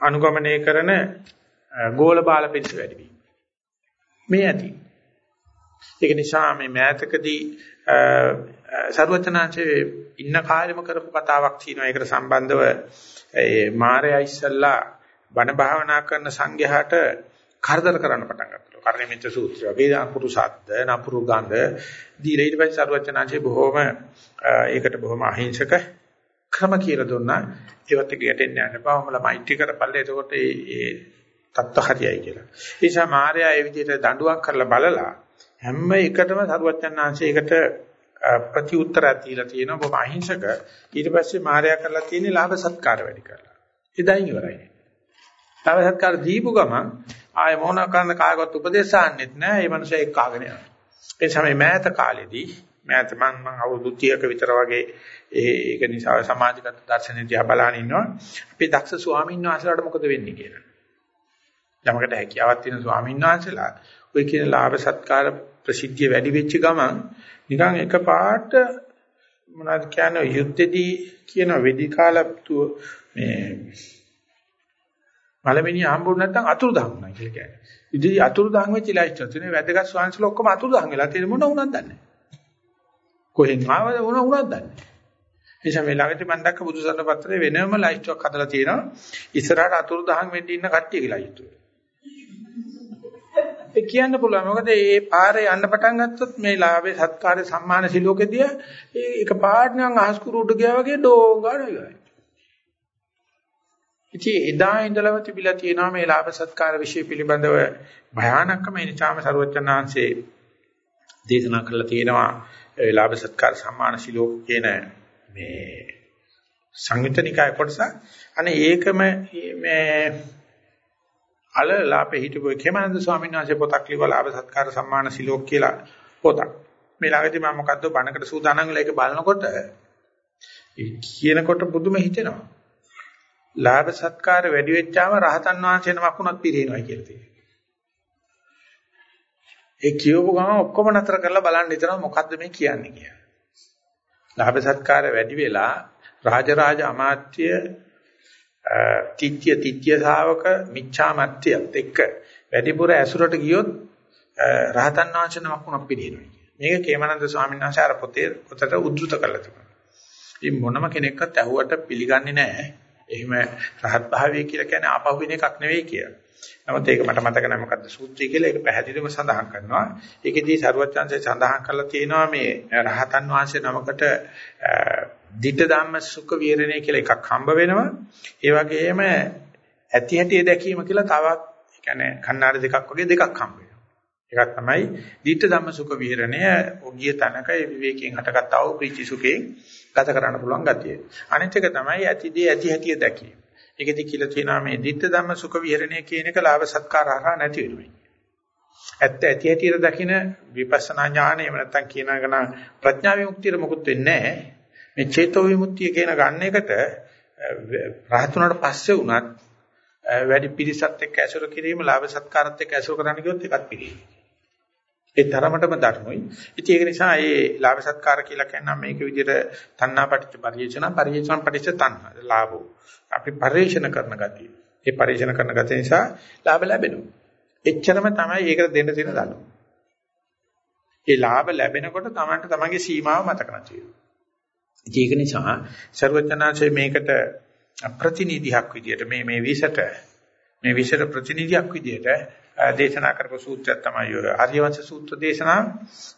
අනුගමනය කරන ගෝල බාල පිරිස වැඩි වීම. මේ ඇති. ඒක නිසා මේ මෑතකදී සරුවචනාංශයේ ඉන්න කාලෙම කරපු කතාවක් තියෙනවා ඒකට සම්බන්ධව ඒ මාර්යා ඉස්සල්ලා බණ භාවනා කරන සංඝයාට කරදර කරන්න පටන් ගත්තා. කර්ණමිත සූත්‍රය වගේ අකුරු සද්ද නපුරු ගඳ දීලා ඊට පස්සේ සරුවචනාංශයේ බොහොම ඒකට බොහොම අහිංසක ක්‍රම කියලා දුන්නා. ඒවත් එක ගැටෙන්න යන්න එපා. ඔමලා මෛත්‍රී කරපල්ලා. එතකොට ඒ තත්ත්ව හරියයි කියලා. ඒ නිසා මාර්යා ඒ විදිහට දඬුවම් කරලා බලලා හැම එකටම සරුවච්චන් ආංශයකට ප්‍රති උත්තරයක් දීලා තියෙනවා බොහොම අහිංසක ඊට පස්සේ මායя කරලා තියෙන්නේ ලාභ සත්කාර වැඩි කරලා එදායින් ඉවරයි ලාභ සත්කාර දීපු ගමන් ආය මොන කරන කායවත් උපදේශ ආන්නෙත් නෑ. මේ මනුස්සයා එක්ක ආගෙන යනවා. ඒ සමේ මෑත කාලෙදී මෑත මං මං අවුරුදු 30ක විතර වගේ ඒක නිසා සමාජගත දර්ශනය දිහා බලන ඉන්නවා. අපේ දක්ෂ ස්වාමීන් වහන්සේලාට මොකද වෙන්නේ කියලා. යමකට හැකියාවක් තියෙන ස්වාමීන් වහන්සේලා ඔය කියන ලාභ සත්කාර ප්‍රසිද්ධිය වැඩි වෙච්ච ගමන් නිකන් එකපාරට මොනවද කියන්නේ යුද්ධෙදී කියන වෙදි කාලතු මේ මලමිනිය හම්බුනේ නැත්නම් අතුරුදහන් වුණා කියලා කියන්නේ. ඉතින් අතුරුදහන් වෙච්ච ලයිස්ට් තුනේ වැදගත් ස්වාංශල ඔක්කොම අතුරුදහන් වෙලා තියෙන මොන වුණත් දන්නේ නැහැ. කොහෙන් ආවද මොන වුණත් දන්නේ නැහැ. එනිසා මේ ළඟදී මම දැක්ක බුදුසසුන පත්‍රයේ වෙනම ලයිස්ට් එකක් හදලා තියෙනවා. ඉස්සරහට අතුරුදහන් වෙන්න ඉන්න කට්ටියගේ ලයිස්ට් එක. ඒ කියන්න පුළුවන්. මොකද මේ පාරේ යන්න පටන් ගත්තොත් මේ ලාභේ සත්කාරේ සම්මාන සිලෝකෙදී ඒක පාට නිකන් අහස් කුරුඩ ගියා වගේ ඩෝංගාන වෙයි. ඉතින් එදා ඉඳලම තිබිලා තියෙනවා මේ ලාභ සත්කාර વિશે පිළිබඳව භයානකම. ඒ නිසාම ਸਰවඥාන්සේ දේශනා කරලා තියෙනවා ඒ ලාභ සත්කාර සම්මාන සිලෝක කියන මේ සංයුතනිකාය කොටස. අනේ ඒකම මේ අලලාපේ හිටපු කේමනන්ද ස්වාමීන් වහන්සේ පොතක් ලිවලා ලාභ සත්කාර සම්මාන සිලෝක කියලා පොතක්. මේ ළඟදී මම මොකද්ද බණකට සූදානම් වෙලා ඒක බලනකොට කියනකොට පුදුම හිතෙනවා. ලාභ සත්කාර වැඩි වෙච්චාම රහතන් වහන්සේ නමක් වුණත් පිරිනවයි කියලා තියෙනවා. ඒ කියවපු ගමන් ඔක්කොම නතර කරලා බලන්න හිතනවා මොකද්ද මේ කියන්නේ කියලා. ලාභ සත්කාර වැඩි වෙලා රාජරාජ අමාත්‍ය තිත්‍ය තිත්‍ය ශාවක මිච්ඡාමත්‍යත් එක්ක වැඩිපුර ඇසුරට ගියොත් රහතන් වහන්සේ නමක් වුණා පිළිහෙනවා. මේක කේමනන්ද ස්වාමීන් වහන්සේ අර පොතේ පොතට උද්දෘත කරලා තිබුණා. ඉතින් මොනම කෙනෙක්වත් ඇහුවට පිළිගන්නේ නැහැ. එහෙම රහත් භාවය කියලා කියන්නේ ආපහු වෙන එකක් නෙවෙයි කියලා. නමුත් ඒක මට මතක නැහැ මොකද්ද සූත්‍රය කියලා ඒක පැහැදිලිවම සඳහන් කරනවා. ඒකෙදී සරුවචාන්සේ සඳහන් කරලා තියෙනවා මේ රහතන් වහන්සේ නමකට ditta dhamma sukha viharane කියලා එකක් හම්බ වෙනවා. ඒ වගේම ඇති හැටි දැකීම කියලා තවත් ඒ කියන්නේ කන්නාඩි දෙකක් වගේ දෙකක් හම්බ වෙනවා. එකක් තමයි ditta dhamma sukha viharane ඔගිය තනක ඒ විවේකයෙන් හටගත්තා වූ ප්‍රීති සුඛයෙන් ගත කරන්න පුළුවන් ගතිය. අනිත් එක තමයි ඇතිදී ඇති හැටි දැකීම. ඒකෙදි කියලා තියෙනවා මේ ditta dhamma sukha viharane කියන එක ලාභ සත්කාර හරහා නැති වෙනවා. ඇත්ත ඇති හැටියට දකින විපස්සනා ඥානය එහෙම නැත්නම් කියනකන ප්‍රඥා විමුක්තියට මොකුත් වෙන්නේ නැහැ. මේ චේතෝ විමුක්තිය කියන ගන්න එකට රහත් වුණාට පස්සේ වුණත් වැඩි පිරිසත් එක්ක ඇසුර කිරීම ලාභ සත්කාරත් එක්ක ඇසුර කරන්න ගියොත් ඒකත් පිළිගන්නේ. ඒ තරමටම ධර්මයි. ඉතින් ඒක නිසා මේ ලාභ සත්කාර කියලා කියනවා මේක විදිහට තණ්හාපටිච්ච පරිේෂණ පරිේෂණ පටිච්ච තණ්හා ලාභෝ. අපි පරිේෂණ කරන ගතිය. ඒ පරිේෂණ කරන ගතිය නිසා ලාභ ලැබෙනවා. එච්චරම තමයි ඒකට දෙන්න තියෙන දඬු. ඒ ලාභ ලැබෙනකොට තමන්ට තමන්ගේ සීමාව මතක නැති වෙනවා. ඒක නිසා ਸਰවඥාන්සේ මේකට ප්‍රතිනිධියක් විදියට මේ මේ විෂට මේ විෂට ප්‍රතිනිධියක් විදියට දේශනා කරපු සූත්‍රයක් තමයි ඔය ආර්යවංශ සූත්‍ර දේශනාව.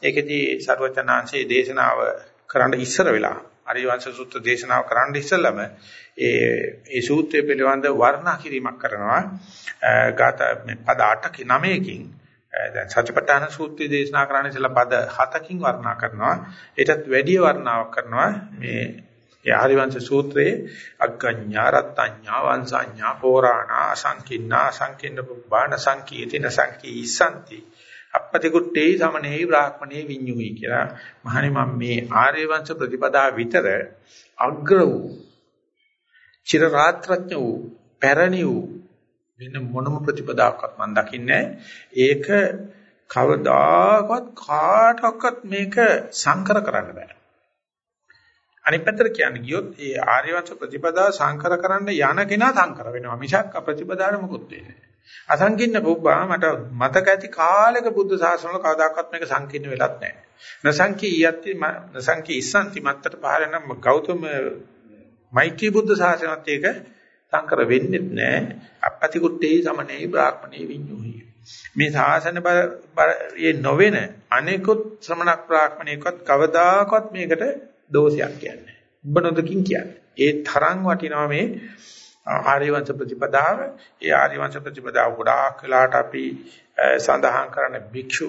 ඒකෙදී ਸਰවඥාන්සේ දේශනාව කරන්න ඉස්සර වෙලා ආර්යවංශ සූත්‍ර දේශනාව කරන්න ඉස්සෙල්ලම ඒ ඒ සූත්‍රය පිළිබඳ වර්ණනා කිරීමක් කරනවා. ගාත පද 8 9කින් දැන් සත්‍යපට්ඨාන සූත්‍රය දේශනා කරන්නේ ඉතලා පද 7කින් වර්ණනා කරනවා. ඒටත් වැඩි වර්ණාවක් කරනවා මේ යාරිවංශ සූත්‍රයේ අග්ගඤ්ඤා රත්ත්‍ඤ්ඤා වංශඤ්ඤා පෝරාණා අසංකින්නා අසංකින්න බාණ සංකීතින සංකීසanti අපපති කුට්ටේ සමනේ බ්‍රාහ්මණේ විඤ්ඤුහි කියලා. මහණේ මම මේ ආර්ය වංශ ප්‍රතිපදා විතර අග්‍ර වූ චිර රාත්‍රඥ වූ පැරණි වූ වෙන මොනම ප්‍රතිපදාවක්වත් මම දකින්නේ ඒක කවදාකවත් කාටවත් මේක සංකර කරන්න බෑ. අනිත් පැත්තට කියන්නේ ගියොත් ඒ ආර්යවංශ ප්‍රතිපදාව සංකර කරන්න යන කෙනා සංකර වෙනවා. මිසක් ප්‍රතිපදාවට මොකුත් වෙන්නේ නෑ. අසංකින්න පුබ්බා මට මතක ඇති කාලෙක බුද්ධ ශාසන වල කවදාකවත් මේක සංකීර්ණ වෙලත් නැහැ. නසංකී යති නසංකී ඉස්සන්ති මත්තට පහරන ගෞතම මෛත්‍රී බුද්ධ ශාසනත් ඒක සංකර වෙන්නේ නැහැ. අපපති කුට්ටේ සමනේ බ්‍රාහ්මණේ විඤ්ඤුහි. මේ ශාසන බරයේ නොවන අනෙකුත් ශ්‍රමණක් බ්‍රාහ්මණේකවත් කවදාකවත් මේකට දෝෂයක් කියන්නේ. ඔබ නොදකින් කියන්නේ. ඒ තරම් වටිනවා මේ ආර්යවංශ ප්‍රතිපදාව. ඒ ආර්යවංශ ප්‍රතිපදාව ගොඩාක් වෙලාට අපි සඳහන් කරන භික්ෂු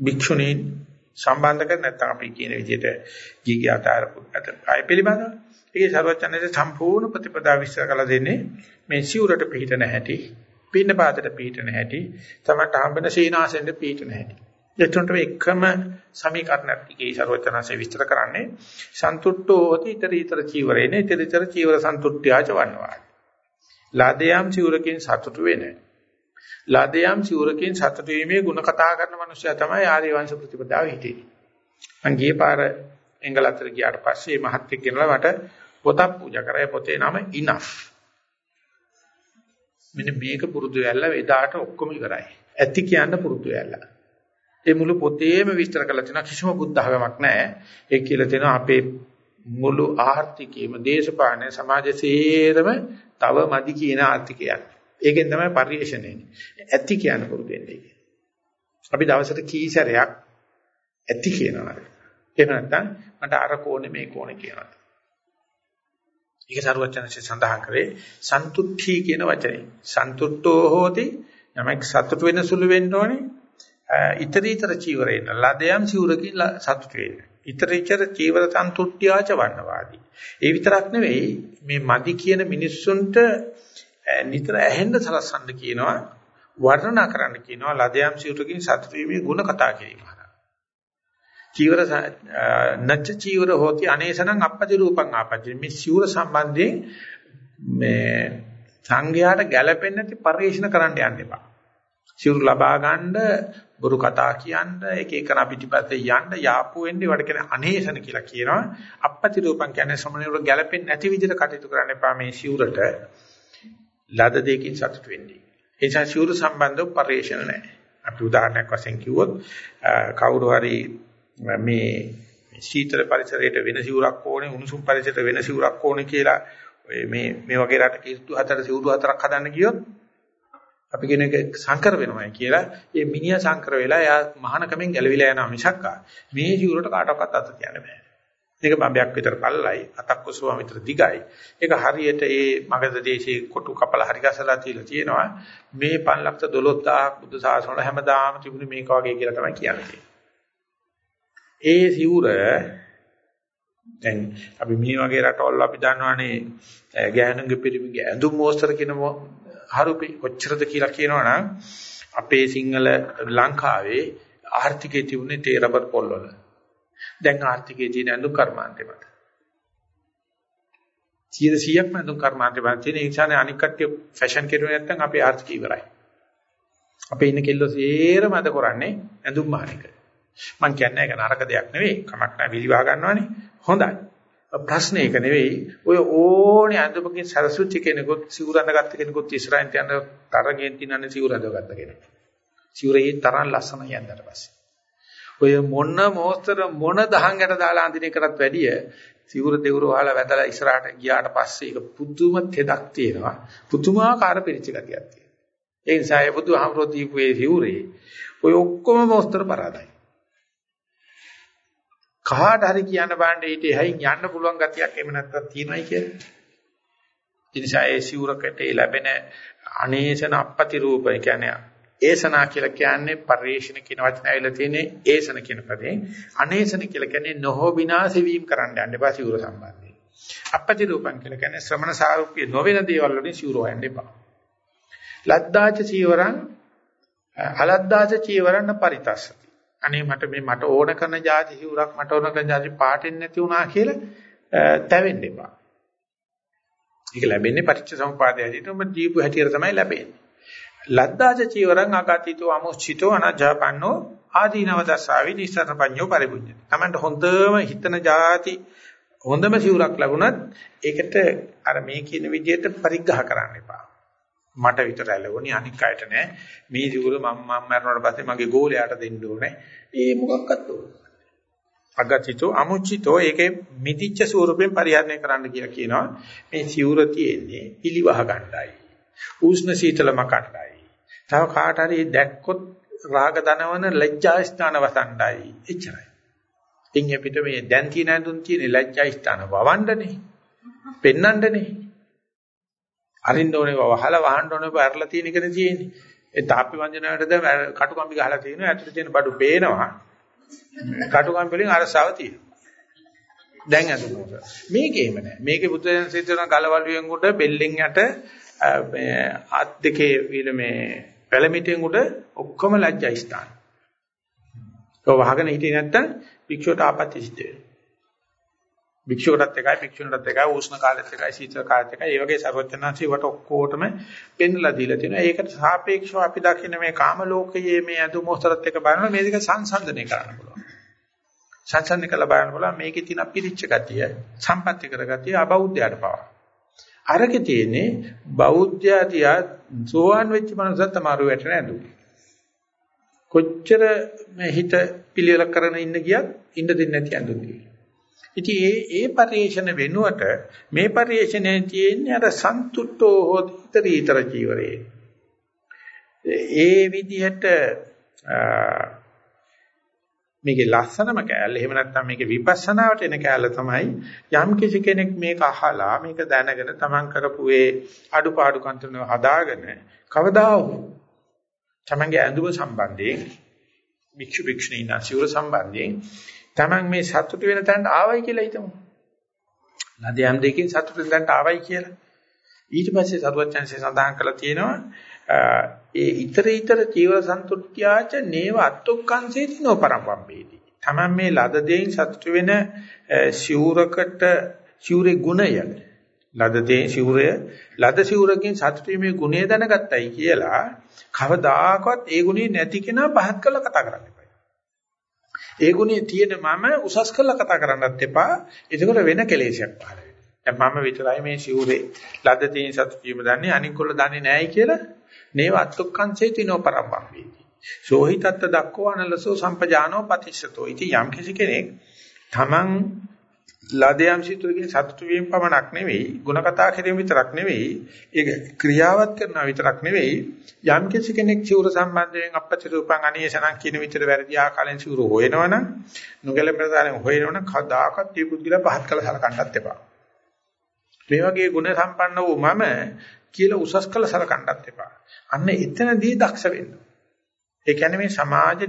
භික්ෂුණීන් සම්බන්ධ කර නැත්නම් අපි කියන විදිහට ගීගාතාර අය පිළිබඳව ඒකේ ਸਰවඥන්සේ සම්පූර්ණ ප්‍රතිපදා විශ්ල කළ දෙන්නේ මේ සිවුරට පිටින හැටි, පින්න පාදයට පිටින හැටි, තමට හම්බෙන සීනාසෙන්ද පිටින හැටි. දෙතුන්ට එකම සමීකරණයක් තිකේ ਸਰවචනanse විස්තර කරන්නේ. සන්තුට්ඨෝ hoti iterator චීවරේන iterator චීවර සන්තුට්ඨ්‍යාච වන්නවා ලාදයම් චීවරකින් සතුට වෙන්නේ ලාදයම් චීවරකින් සතුට වීමේ ಗುಣ කතා කරන මනුස්සයා තමයි ආර්ය වංශ ප්‍රතිපදාව හිටියේ. මං ගියේ පාර එංගලන්තර ගියාට පස්සේ මහත් එක්කෙනලා මට පොතක් පූජා කරා. පොතේ නම enough. මෙන්න මේක පුරුදු වෙලා එදාට ඔක්කොම ඉවරයි. ඇති කියන්න පුරුදු වෙලා. ඒ මුළු පොතේම විස්තර කරලා තියෙනවා කිසිම බුද්ධ ආගමක් නැහැ. ඒ කියලා තියෙනවා අපේ මුළු ආර්ථිකයේම දේශපාලන සමාජ සේරම තව මදි කියන ආර්ථිකයක්. ඒකෙන් තමයි පරිශ්‍රණය. ඇති කියන්න පුරුදු වෙන්නේ. අපි දවසට කී සැරයක් ඇති කියනවා. එහෙම නැත්නම් මට අර කෝණේ මේ කෝණේ කියනවා. ඒක සරුවචනසේ සඳහන් කරේ සන්තුට්ඨි කියන වචනේ. සන්තුට්ඨෝ හෝති යමෙක් සතුට වෙන සුළු වෙන්න ඕනේ. ඊතරීතර චීවරේන ලදයම් සිවුරකින් සතුට වෙන්න. ඊතරීතර චීවර සන්තුට්ඨ්‍යාච වන්නවාදී. ඒ විතරක් නෙවෙයි මේ මදි කියන මිනිස්සුන්ට නිතර ඇහෙන්න සලස්සන්න කියනවා වර්ණනා කරන්න කියනවා ලදයම් සිවුරකින් සතුට වීමේ ಗುಣ කතා කිරීම. චීවර නච්ච චීවර හෝති අනේසනං අපපති රූපං ආපජ්ජති මේ සිවුර සම්බන්ධයෙන් මේ සංඝයාට ගැළපෙන්නේ නැති පරිශන කරන්න යන්න එපා. සිවුරු ලබා ගන්න බොරු කතා කියන්න එක එක පිටිපස්සේ යන්න යාපු වෙන්නේ වඩ කියන අනේසන කියලා කියනවා. අපපති රූපං කියන්නේ සමනේවල ගැළපෙන්නේ නැති විදිහට කටයුතු කරන්න එපා මේ සිවුරට. ලද දෙකින් සතුට වෙන්නේ. ඒ නිසා සිවුරු සම්බන්ධව පරිශන නැහැ. අපි උදාහරණයක් වශයෙන් කිව්වොත් කවුරු හරි මේ සීතල පරිසරයට වෙන සිවුරක් ඕනේ උණුසුම් පරිසරයට වෙන සිවුරක් ඕනේ කියලා ඔය මේ මේ වගේ රටක ඉස්තු හතර සිවුරු හතරක් හදන්න ගියොත් අපි කියන එක සංකර වෙනවයි කියලා ඒ මිනිහා සංකර වෙලා එයා මහානකමෙන් ගැලවිලා යනවා මිසක් මේ සිවුරට කාටවත් අත තියන්න බෑ. මේක බම්බයක් විතර පල්ලයි අතක් කුසුම විතර දිගයි. ඒක හරියට ඒ මගධ දේශයේ කොටු කපලා හරි ගසලා තියලා තියෙනවා. මේ 512000 බුදු සාසන වල හැමදාම තිබුණේ මේක වගේ කියලා තමයි කියන්නේ. ඒ සිවුර දැන් අපි මේ වගේ රටවල් අපි දන්නවනේ ගෑනුන්ගේ පිරිමිගේ ඇඳුම් මෝස්තර කියන හරුපි කොච්චරද කියලා කියනවනම් අපේ සිංහල ලංකාවේ ආර්ථිකයේ තිබුණේ තේ රබර් පොල්වල. දැන් ආර්ථිකයේ තියෙන ඇඳුම් කර්මාන්තේ මත. 100%ක්ම ඇඳුම් කර්මාන්තේ මත තියෙන නිසා අනික් කට්ටිය ෆැෂන් කෙරුවේ නැත්නම් අපේ ආර්ථිකය ඉවරයි. අපේ ඉන්න කෙල්ලෝ සේරම අද කරන්නේ ඇඳුම් මහනික. මම කියන්නේ ඒක නරක දෙයක් නෙවෙයි. කමක් නැහැ විලිවා ගන්නවනේ. හොඳයි. ප්‍රශ්නේ ඒක නෙවෙයි. ඔය ඕනේ අඳුමකින් සරසුච්ච කෙනෙකුත් සිවුරඳ ගත්ත කෙනෙකුත් ඉස්සරහින් යන තරගෙන් තිනන්නේ සිවුරඳ ගත්ත කෙනෙක්. සිවුරේ තරම් ලස්සනයි යන්දට පස්සේ. ඔය මොන මොස්තර මොන දහංගට දාලා අඳින එකටත් වැඩිය සිවුර දෙවුර වහලා වැදලා ඉස්සරහට ගියාට පස්සේ ඒක පුදුම තෙදක් තියෙනවා. පුදුමාකාර පිරිච්ච ගතියක් තියෙනවා. ඒ නිසා ඒ බුදුහාමරෝ දීපු ඒ සිවුරේ ඔය ඔක්කොම මොස්තර පරාදයි. කාට හරි කියන්න බෑනේ ඊට එහයින් යන්න පුළුවන් ගතියක් එහෙම නැත්තම් තියෙනයි කියලා. ඒ නිසා ඒ සිවුරකට ලැබෙන අනේසන අපපති රූප ඒ කියන්නේ ඒසනා කියලා කියන්නේ පරිේශන කියන වචනය ඇවිල්ලා තියෙන්නේ ඒසන කියන පදයෙන්. අනේසන කියලා කියන්නේ නොහෝ විනාශ වීම කරන්න යන්න එපා සිවුර සම්බන්ධයෙන්. අපපති රූපං කියලා කියන්නේ ශ්‍රමණ සාරූප්‍ය නොවන දේවල් වලින් සිවුර හොයන්න එපා. ලද්දාච චීවරං අලද්දාච චීවරං පරිතස්සති. අනේ මට මේ මට ඕන කරන જાති හිවුරක් මට ඕන කරන જાති පාටින් නැති වුණා කියලා තැවෙන්න එපා. ඒක ලැබෙන්නේ පටිච්ච සමුපාදය ඇතුළේ ඔබ දීපු හැටියට තමයි ලැබෙන්නේ. ලද්දාජ චීවරං අගතිතෝ අමුච්චිතෝ අනජාපන්නෝ ආදීනව දස්සාවි නිසරපඤ්ඤෝ පරිපුඤ්ඤ. Tamanට හොඳම හිතන જાති හොඳම සිවුරක් ලැබුණත් ඒකට අර මේ කියන විදිහට පරිග්‍රහ කරන්න එපා. මට විතරයි ලැබුණේ අනික් අයට නෑ. මේ සිවුර මම මම මරනකොට පස්සේ මගේ ගෝලයාට දෙන්න ඕනේ. ඒ මොකක්වත්. අගතිතෝ අමුචිතෝ ඒකේ මිදිච්ච ස්වරූපයෙන් පරිහරණය කරන්න කියලා කියනවා. මේ සිවුර තියෙන්නේ පිළිවහ ගන්නයි. උෂ්ණ සීතල මකණ්ඩයි. තව කාට හරි දැක්කොත් රාග දනවන ලැජ්ජා ස්ථාන වසණ්ඩයි. එච්චරයි. ඉන් අපිට මේ දැන් තියෙන ඇඳුම් තියෙන ලැජ්ජා ස්ථාන වවණ්ඩනේ. පෙන්නන්නනේ. අරින්න ඕනේ වහලා වහන්න ඕනේ බැරලා තියෙන එකනේ තියෙන්නේ. ඒ තාප්පි වංජනාවටද කටුකම්බි ගහලා තියෙනවා. ඇතුලේ තියෙන බඩු පේනවා. කටුකම්බි වලින් අරසාව තියෙනවා. දැන් අඳුනන මේකේම නෑ. මේකේ බුදුන් සිද්ධන ගලවලුවෙන් උඩ බෙල්ලෙන් යට මේ අත් දෙකේ විල මේ පැලමිටෙන් උඩ ඔක්කොම ලැජ්ජා ස්ථාන. ඔය වහගෙන හිටියේ නැත්තම් වික්ෂෝට ආපත්‍ය සිද්ධ වෙනවා. භික්ෂුවටත් එකයි භික්ෂුණටත් එකයි උෂ්ණ කාලෙත් එකයි සීතල කාලෙත් එකයි ඒ වගේ සර්වඥාන්සේ වට ඔක්කොටම පෙන්ලා දීලා තියෙනවා. ඒකට සාපේක්ෂව අපි දකින්න මේ කාම ලෝකයේ මේ අදුමෝස්තරත් එක බලනවා මේ දෙක සංසන්දනය කරන්න පුළුවන්. සංසන්දනය කළ බලන්න පුළුවන් මේකේ තියෙන පිරිච්ච ගතිය, සම්පත්‍ති කරගතිය අබෞද්ධයට පවා. අරකේ තියෙන්නේ බෞද්ධයාතියා සෝවන් වෙච්ච මනසත් තමාරු වැටෙන ඇඳුම්. කොච්චර මේ හිත පිළිවෙල කරන ඉන්න ගියත් ඉන්න දෙන්නේ නැති ඇඳුම් තියෙනවා. ඉතින් ඒ ඒ පරිේශන වෙනුවට මේ පරිේශනයේ තියෙන්නේ අර සන්තුට්ඨෝ හෝතිතරීතර ජීවරේ. ඒ විදිහට මේකේ ලස්සනම කෑල්ල එහෙම නැත්නම් මේකේ විපස්සනාවට එන කෑල්ල තමයි යම් කිසි කෙනෙක් මේක අහලා මේක දැනගෙන තමන් කරපු ඒ අඩුපාඩුකම් තුන හදාගෙන කවදා හෝ තමන්ගේ ඇඳුම සම්බන්ධයෙන් භික්ෂු භික්ෂුණීන් අසිවර සම්බන්ධයෙන් තමන් මේ සතුට වෙන තැනට ආවයි කියලා හිතමු. ලදයන් දෙකෙන් සතුට වෙන තැනට ආවයි කියලා. ඊට පස්සේ සරුවචන්සේ සඳහන් කළා තියෙනවා ඒ ඊතර ඊතර චීවර සන්තුට්ඨ්‍යාච නේව අත්ොක්කංසේති නොපරම්පම්පේති. Taman මේ ලද දෙයින් සතුට වෙන සිවුරකට සිවුරේ ගුණය ලද දෙයින් සිවුරය ලද සිවුරකින් සතුට වීමේ ගුණය දැනගත්තයි කියලා කවදාකවත් ඒ ගුණේ නැති කෙනා පහත් කරලා කතා කරන්න එපා. ඒ ගුණේ තියෙන මම උසස් කරලා කතා කරන්නත් එපා. ඒකවල වෙන කෙලෙසයක් පහළ වෙනවා. දැන් මම විතරයි මේ සිවුරේ ලද දෙයින් සතුට වීම දන්නේ අනික්කොල්ල දන්නේ නැහැයි කියලා නේව අත්ත්ුක්ඛංසේති නෝ පරම්පම්පේති. සෝහි තත්ත දක්කෝ අනලසෝ සම්පජානෝ පතිස්සතෝ. ඉතින් යම් කිසි කෙනෙක් තමන් ලදයම් සිතුවකින් සතුටු වීම පමණක් නෙවෙයි, ಗುಣ කතා කිරීම විතරක් නෙවෙයි, ඒක ක්‍රියාවත් කරනවා විතරක් නෙවෙයි, යම් කිසි කෙනෙක් චිවර සම්බන්ධයෙන් අපච්චි රූපං අනේසණං කියන විතර වැරදි ආකාරයෙන් චිවර හොයනවනම්, නොගැලපෙන හොයනවනම් කවදාකවත් මේ පුද්ගලයා පහත් කළ සලකන්නත් එපා. මේ වගේ ගුණ සම්පන්න වූ මම කියලා උසස් කළ සලකන්නත් එපා. අන්න එතනදී දක්ෂ වෙන්න. ඒ කියන්නේ මේ සමාජ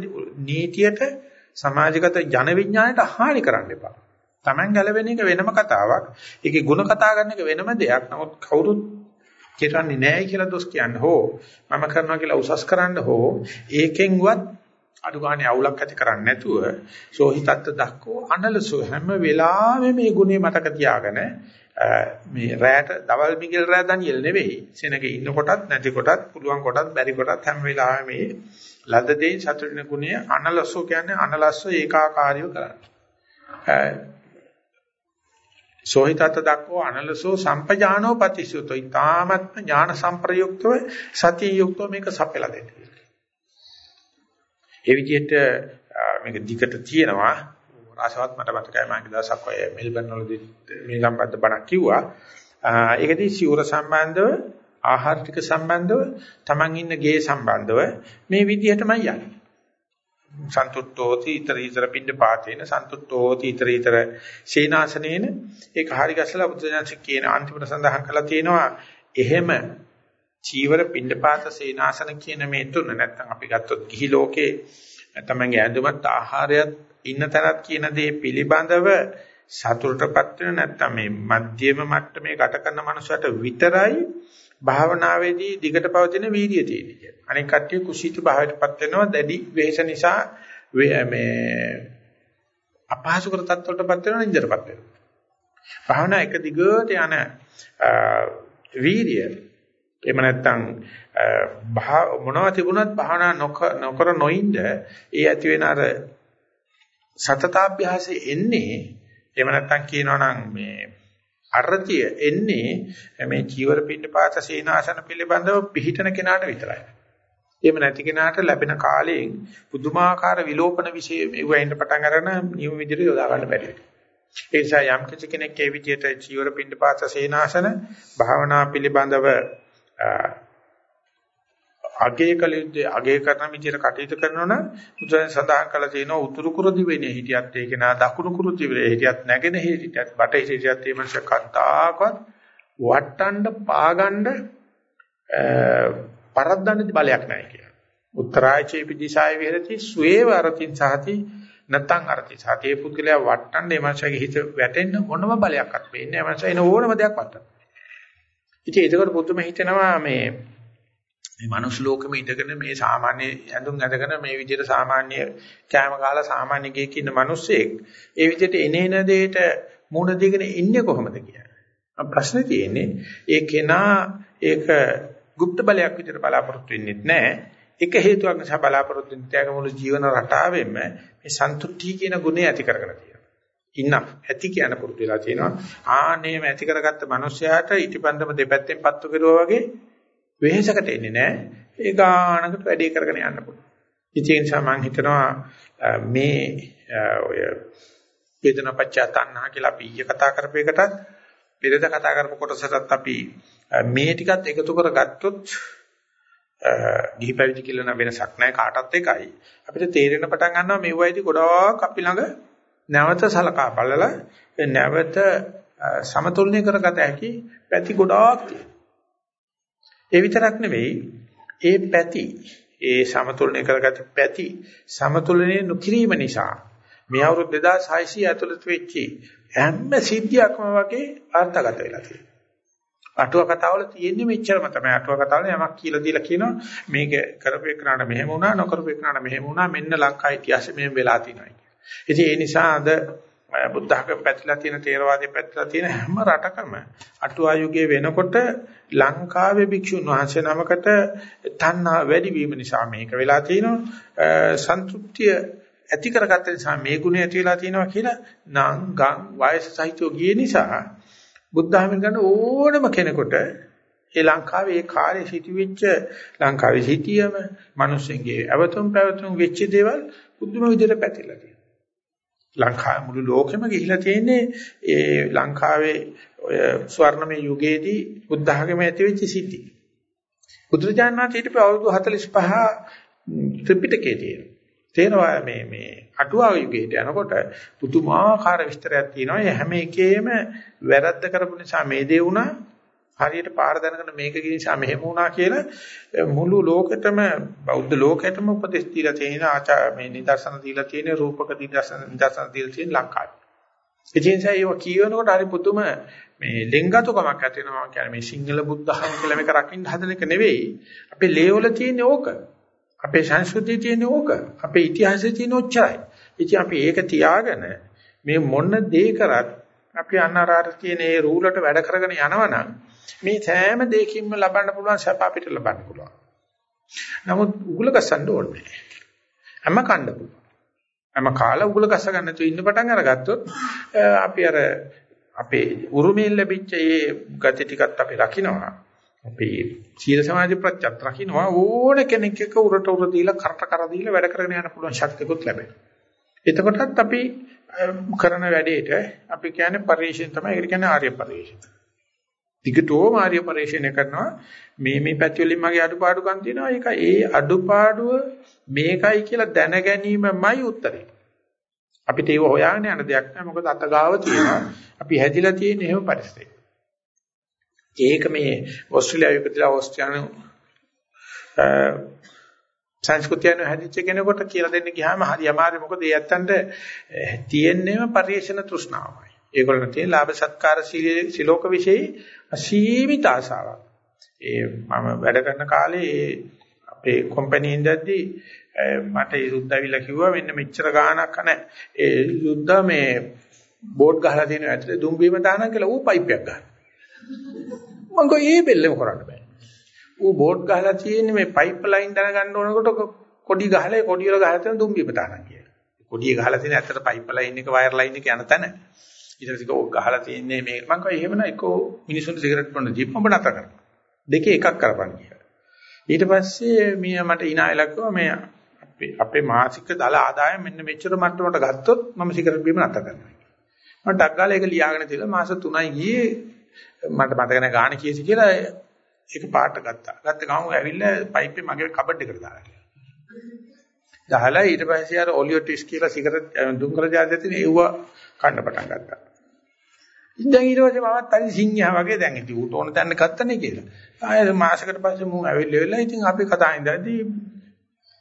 නීතියට සමාජගත ජන විඥාණයට හානි කරන්න එපා. Taman ගැලවෙන එක වෙනම කතාවක්. ඒකේ ಗುಣ කතා කරන එක වෙනම දෙයක්. නමුත් කවුරුත් කෙරන්නේ නැහැ කියලා දොස් කියන්න හෝ මම කරනවා කියලා උසස් කරන්න හෝ ඒකෙන්වත් අඩු ගානේ අවුලක් ඇති කරන්නේ නැතුව සෝහිතත් දක්කෝ අනලසෝ හැම වෙලාවෙම මේ ගුණේ මතක තියාගෙන මේ රැයට දවල් මිගිල් රෑ දනියල් නෙවෙයි සෙනගේ ඉන්න කොටත් නැති කොටත් පුළුවන් කොටත් බැරි කොටත් හැම වෙලාවෙම මේ ලද දෙයි සතුටින ගුණය අනලස්සෝ කියන්නේ අනලස්සෝ ඒකාකාරීව කරන්නේ සෝහිතත දක්වෝ අනලසෝ සම්පජානෝ පතිසුතෝ ඊ타මත්ම ඥාන සංප්‍රයුක්තව සතිය යුක්තව මේක සපෙලා දෙන්න. ඒ විදිහට මේක දිගට තියෙනවා ආසවත් මට මතකයි මම දවසක් ඔය මෙල්බන් වලදී මේ සම්බන්ධ බණක් කිව්වා. ඒකදී සිවුර සම්බන්ධව ආහාර ටික සම්බන්ධව Taman ඉන්න ගේ සම්බන්ධව මේ විදිහටමයි යන්නේ. සන්තුට්ඨෝති ඊතර ඊතර පින්න පාතේන සන්තුට්ඨෝති ඊතර ඊතර සීනාසනේන. ඒක හරි ගැසලා බුදුදහම කියන අන්තිමට සඳහන් කරලා තියෙනවා. එහෙම චීවර පින්නපාත සීනාසන කියන මේ තුන නැත්නම් අපි ගත්තොත් ගිහි ලෝකේ තමන්ගේ ඇඳුමත් ආහාරයත් ඉන්න තැනත් කියන දේ පිළිබඳව සතුටටපත් වෙන නැත්නම් මේ මධ්‍යම මට්ටමේ ගත කරන මනුස්සයට විතරයි භාවනාවේදී දිගට පවතින වීර්යය තියෙන්නේ කියලා. අනෙක් කට්ටිය කුසීත භාවයටපත් වෙනවා දැඩි වෙහෙස නිසා මේ අපහසුකර තත්ත්වයටපත් වෙනවා නින්දටපත් වෙනවා. භාවනා එක දිගට යන වීර්යය එහෙම නැත්නම් මොනවා තිබුණත් භාවනා නොකර නොඉන්න ඒ ඇති වෙන අර සතතාභ්‍යාසයේ එන්නේ එහෙම නැත්නම් කියනවා නම් මේ අරතිය එන්නේ මේ චීවර පිටපාත සීනාසන පිළිබඳව පිළිහිටන කෙනාට විතරයි. එහෙම නැති කෙනාට ලැබෙන කාලයෙන් පුදුමාකාර විලෝපන વિશે මෙවෙන්න පටන් අරගෙන නියම විදිහට යොදා ගන්න බැරි වෙනවා. ඒ නිසා යම් කෙනෙක් ඒ විදිහට චීවර පිටපාත සීනාසන භාවනා පිළිබඳව අගේ කල යුත්තේ අගේ කරන විදිහට කටයුතු කරනවා නම් බුදුන් සඳහන් කළා තියෙනවා උතුරු කුරු දිවෙනේ හිටියත් ඒක නා දකුණු කුරු දිවෙනේ හිටියත් නැගෙන හිටියත් බටේ හිටියත් මේ මනස කන්තාකවත් වට්ටන්න පාගන්න පරද්දන්න බලයක් නැහැ කියලා. උත්තරායචේ පිදිසාය විහෙරති ස්වේව අරතින් සහති නැත්තම් අරති සතියේ පුද්ගලයා වට්ටන්න මේ මනසගේ හිත වැටෙන්න මොනම බලයක්වත් වෙන්නේ නැහැ. මනස එන ඕනම දෙයක් වට්ටන්න. ඉතින් ඒකකට පුදුම හිතෙනවා මේ මේ මනුස්ස ලෝකෙම ඉඳගෙන මේ සාමාන්‍ය ඇඳුම් ඇඳගෙන මේ විදිහට සාමාන්‍ය කෑම කාලා සාමාන්‍ය ගෙයක ඉන්න මිනිස්සෙක් ඒ විදිහට එනේන දෙයට මුණ දීගෙන ඉන්නේ කොහොමද කියන්නේ. ප්‍රශ්නේ තියෙන්නේ ඒ කෙනා ඒක গুপ্ত බලයක් විදිහට බලාපොරොත්තු වෙන්නේ නැහැ. එක හේතුවක් නිසා බලාපොරොත්තු වෙන මුළු ජීවන රටාවෙම මේ සන්තුට්ටි කියන ගුණය ඇති කරගෙන තියෙනවා. ඉන්නම් ඇති කියන පුරුදු වෙලා තියෙනවා. ආනේම ඇති කරගත්ත මිනිස්යාට ඊටිපන්දම දෙපැත්තෙන් පත්තු කෙරුවා වගේ වෙහෙසකට එන්නේ නැහැ. ඒ ගානකට වැඩේ කරගෙන යන්න පුළුවන්. ඉතින් ඒ නිසා මම හිතනවා මේ ඔය වේදනාපච්චය තණ්හා කියලා අපි ඊයේ කතා කරපු එකටත් පෙරද කතා කරපු කොටසටත් අපි මේ ටිකත් එකතු කරගත්තොත් ගිහි පැවිදි කියලා නම් වෙනසක් නැහැ කාටත් එකයි. අපිට තේරෙන පටන් ගන්නවා මේ වයිදී ගොඩාක් අපි ළඟ නැවත සලකා බලලා නැවත සමතුලනය කරගත හැකි පැති ගොඩාක් ඒ විතරක් නෙවෙයි ඒ පැති ඒ සමතුලනය කරගත පැති සමතුලනය නොකිරීම නිසා මේ අවුරුදු 2600 ඇතුළත වෙච්ච හැම සිද්ධියක්ම වගේ අර්ථගත වෙලා තියෙනවා. අටුව කතාවල තියෙන්නේ මෙච්චරම තමයි. අටුව කතාවල යමක් කියලා දීලා කියනවා මේක කරපු එකනට මෙහෙම වුණා, නොකරපු එකනට මෙහෙම වුණා, මෙන්න ලංකා ඉතිහාසෙ මෙහෙම වෙලා තියෙනවා. ඉතින් ඒ නිසා අද බුද්ධ ධර්ම පැතිලා තියෙන තේරවාදයේ පැතිලා තියෙන හැම රටකම අටුවා යුගයේ වෙනකොට ලංකාවේ භික්ෂුන් වහන්සේ නමකට තණ්හා වැඩි වීම නිසා මේක වෙලා තියෙනවා. සන්තුෂ්ටිය ඇති කරගත්ත නිසා මේ ගුණය ඇති වෙලා තියෙනවා කියලා නම් ගම් වයස සහිතව ගිය නිසා බුද්ධ ධර්මෙන් ගන්න ඕනම කෙනෙකුට ඒ ලංකාවේ ඒ කාර්ය සිටිවිච්ච ලංකාවේ සිටියම මිනිස්සුන්ගේ අවතුම් පැවතුම් වෙච්ච දේවල් බුදුම විදිහට පැතිරලා තියෙනවා. ලංකාව මුළු ලෝකෙම ගිහිලා තියෙන්නේ ඒ ලංකාවේ ඔය ස්වර්ණමය යුගයේදී බුද්ධ ආගම ඇති වෙච්ච සිද්ධි. බුදුරජාණන් වහන්සේ ඊට පස්සේ අවුරුදු 45 ත්‍රිපිටකයේ තියෙනවා. තේරවා මේ මේ අටුවා යුගයට යනකොට පුදුමාකාර විස්තරයක් තියෙනවා. හැම එකේම වැරද්ද කරපු නිසා මේ දේ වුණා. හරියට පාර දැනගෙන මේක නිසා මෙහෙම වුණා කියලා මුළු ලෝකෙටම බෞද්ධ ලෝකෙටම උපදෙස් දීලා තියෙන ආචාර මේ නිදර්ශන දීලා තියෙන රූපක නිදර්ශන නිදර්ශන දීලා තියෙන ලංකාවේ. ඒ නිසා ඒව කියනකොට හරි පුදුම මේ ලෙන්ගතුකමක් ඇති වෙනවා කියන්නේ මේ සිංහල බුද්ධහම කියලා මේක රකින්න හදන එක නෙවෙයි. අපේ ලේවල තියෙන ඕක. අපේ සංස්කෘතියේ තියෙන ඕක. අපේ ඉතිහාසයේ තියෙන ඔච්චරයි. ඉතින් අපි ඒක තියාගෙන මේ මොන දේ කරත් අපි අන්නරාට තියෙන ඒ රූලට වැඩ කරගෙන යනවනම් මේ සෑම දෙයකින්ම ලබන්න පුළුවන් සැප අපිට ලබන්න පුළුවන්. නමුත් උගුල ගසන්න ඕනේ. හැම කන්න පුළුවන්. හැම කාලා උගුල ගස ගන්න තු ඉන්න පටන් අරගත්තොත් අපි අර අපේ උරුමයෙන් ලැබිච්ච ඒ ගති ටිකත් අපි රකින්නවා. අපි සීල සමාධි ප්‍රත්‍යත් රකින්නවා ඕන කෙනෙක් එක්ක උරට උර දීලා කරට කර දීලා වැඩ කරගෙන යන්න පුළුවන් ශක්තියකුත් ලැබෙනවා. එතකොටත් අපි කරන වැඩේට අපි කියන්නේ පරිශීලන තමයි ඒකට කියන්නේ ආර්ය පරිශීලන. ටිකටෝම ආර්ය පරිශීලනය කරනවා මේ මේ පැති වලින් මගේ අඩුපාඩුකම් තියෙනවා ඒක ඒ අඩුපාඩුව මේකයි කියලා දැන ගැනීමමයි උත්තරේ. අපිට ඒව හොයාගෙන යන දෙයක් නෑ මොකද අතගාව තියෙනවා. අපි හැදිලා තියෙන එහෙම පරිසරයක. ඒක මේ ඕස්ට්‍රේලියාවේ ඉපදලා ඕස්ට්‍රේලියානු සංස්කෘතියන හැදිච්ච කෙනෙකුට කියලා දෙන්න ගියාම හරි අමාරුයි මොකද ඒ ඇත්තන්ට eh, තියෙන්නේම පරිේශන තෘෂ්ණාවයි. ඒගොල්ලන්ට තියෙන ලාභ සත්කාර සිලෝක વિશેයි අසීමිත ආසාවක්. ඒ මම වැඩ කරන කාලේ ඒ අපේ කම්පැනි ඉඳද්දී eh, මට ඒ සුද්දාවිලා කිව්වා මෙන්න මෙච්චර ගාණක් නැහැ. ඒ සුද්දා මේ බෝඩ් ගහලා තියෙන ඇතුලේ දුම් බීම දානවා කියලා ඌ පයිප්යක් ගන්නවා. මම ගෝ ඒ බෙල්ලම කරන්න බෑ. ඌ බෝඩ් ගහලා තියෙන්නේ මේ පයිප් ලයින් දැනගන්න ඕනකොට කොඩි ගහලා කොඩි වල ගහලා තියෙන දුම් බීම දානවා කියලා. කොඩිය ගහලා තියෙන ඇත්තට පයිප් ලයින් එක වයර් ලයින් එක යන තැන. ඊට පස්සේ කෝ ගහලා තියෙන්නේ මේ මම කිව්වා එහෙම නෑ එක්කෝ මිනිසුන්ට සිගරට් බොන්න ජීප් ඔබ නතර කරන්න. දෙකේ එකක් කරපන් කියලා. ඊට පස්සේ මීයා මට ඉනායලා කිව්වා මේ අපේ අපේ මාසික දල ආදායම මෙන්න මෙච්චර මට්ටමකට ගත්තොත් මම සිගරට් බීම නතර කරනවා. මම ටක් ගාලා ඒක ලියාගෙන තියලා මාස 3යි ගියේ මට මතක නැහැ ගාණ කීයද කියලා ඒක පාට ගත්තා. ගත්ත ගමන් ඇවිල්ලා පයිප්පේ මගේ කබඩ් එකට දාලා. දහලා ඊට පස්සේ අර ඔලියෝ ටිස් කියලා සිගරට් දුම් කර ජාතිය තියෙන ඒව කන්න පටන් ගත්තා. ඉතින් ඊට පස්සේ මමත් අනිත් සිංහයා වගේ දැන් ඉතින් ඌට ඕන තැන ගත්තනේ කියලා. ආයෙ මාසෙකට පස්සේ මම ඇවිල්ලා වෙලා ඉතින් අපි කතා ඉඳද්දී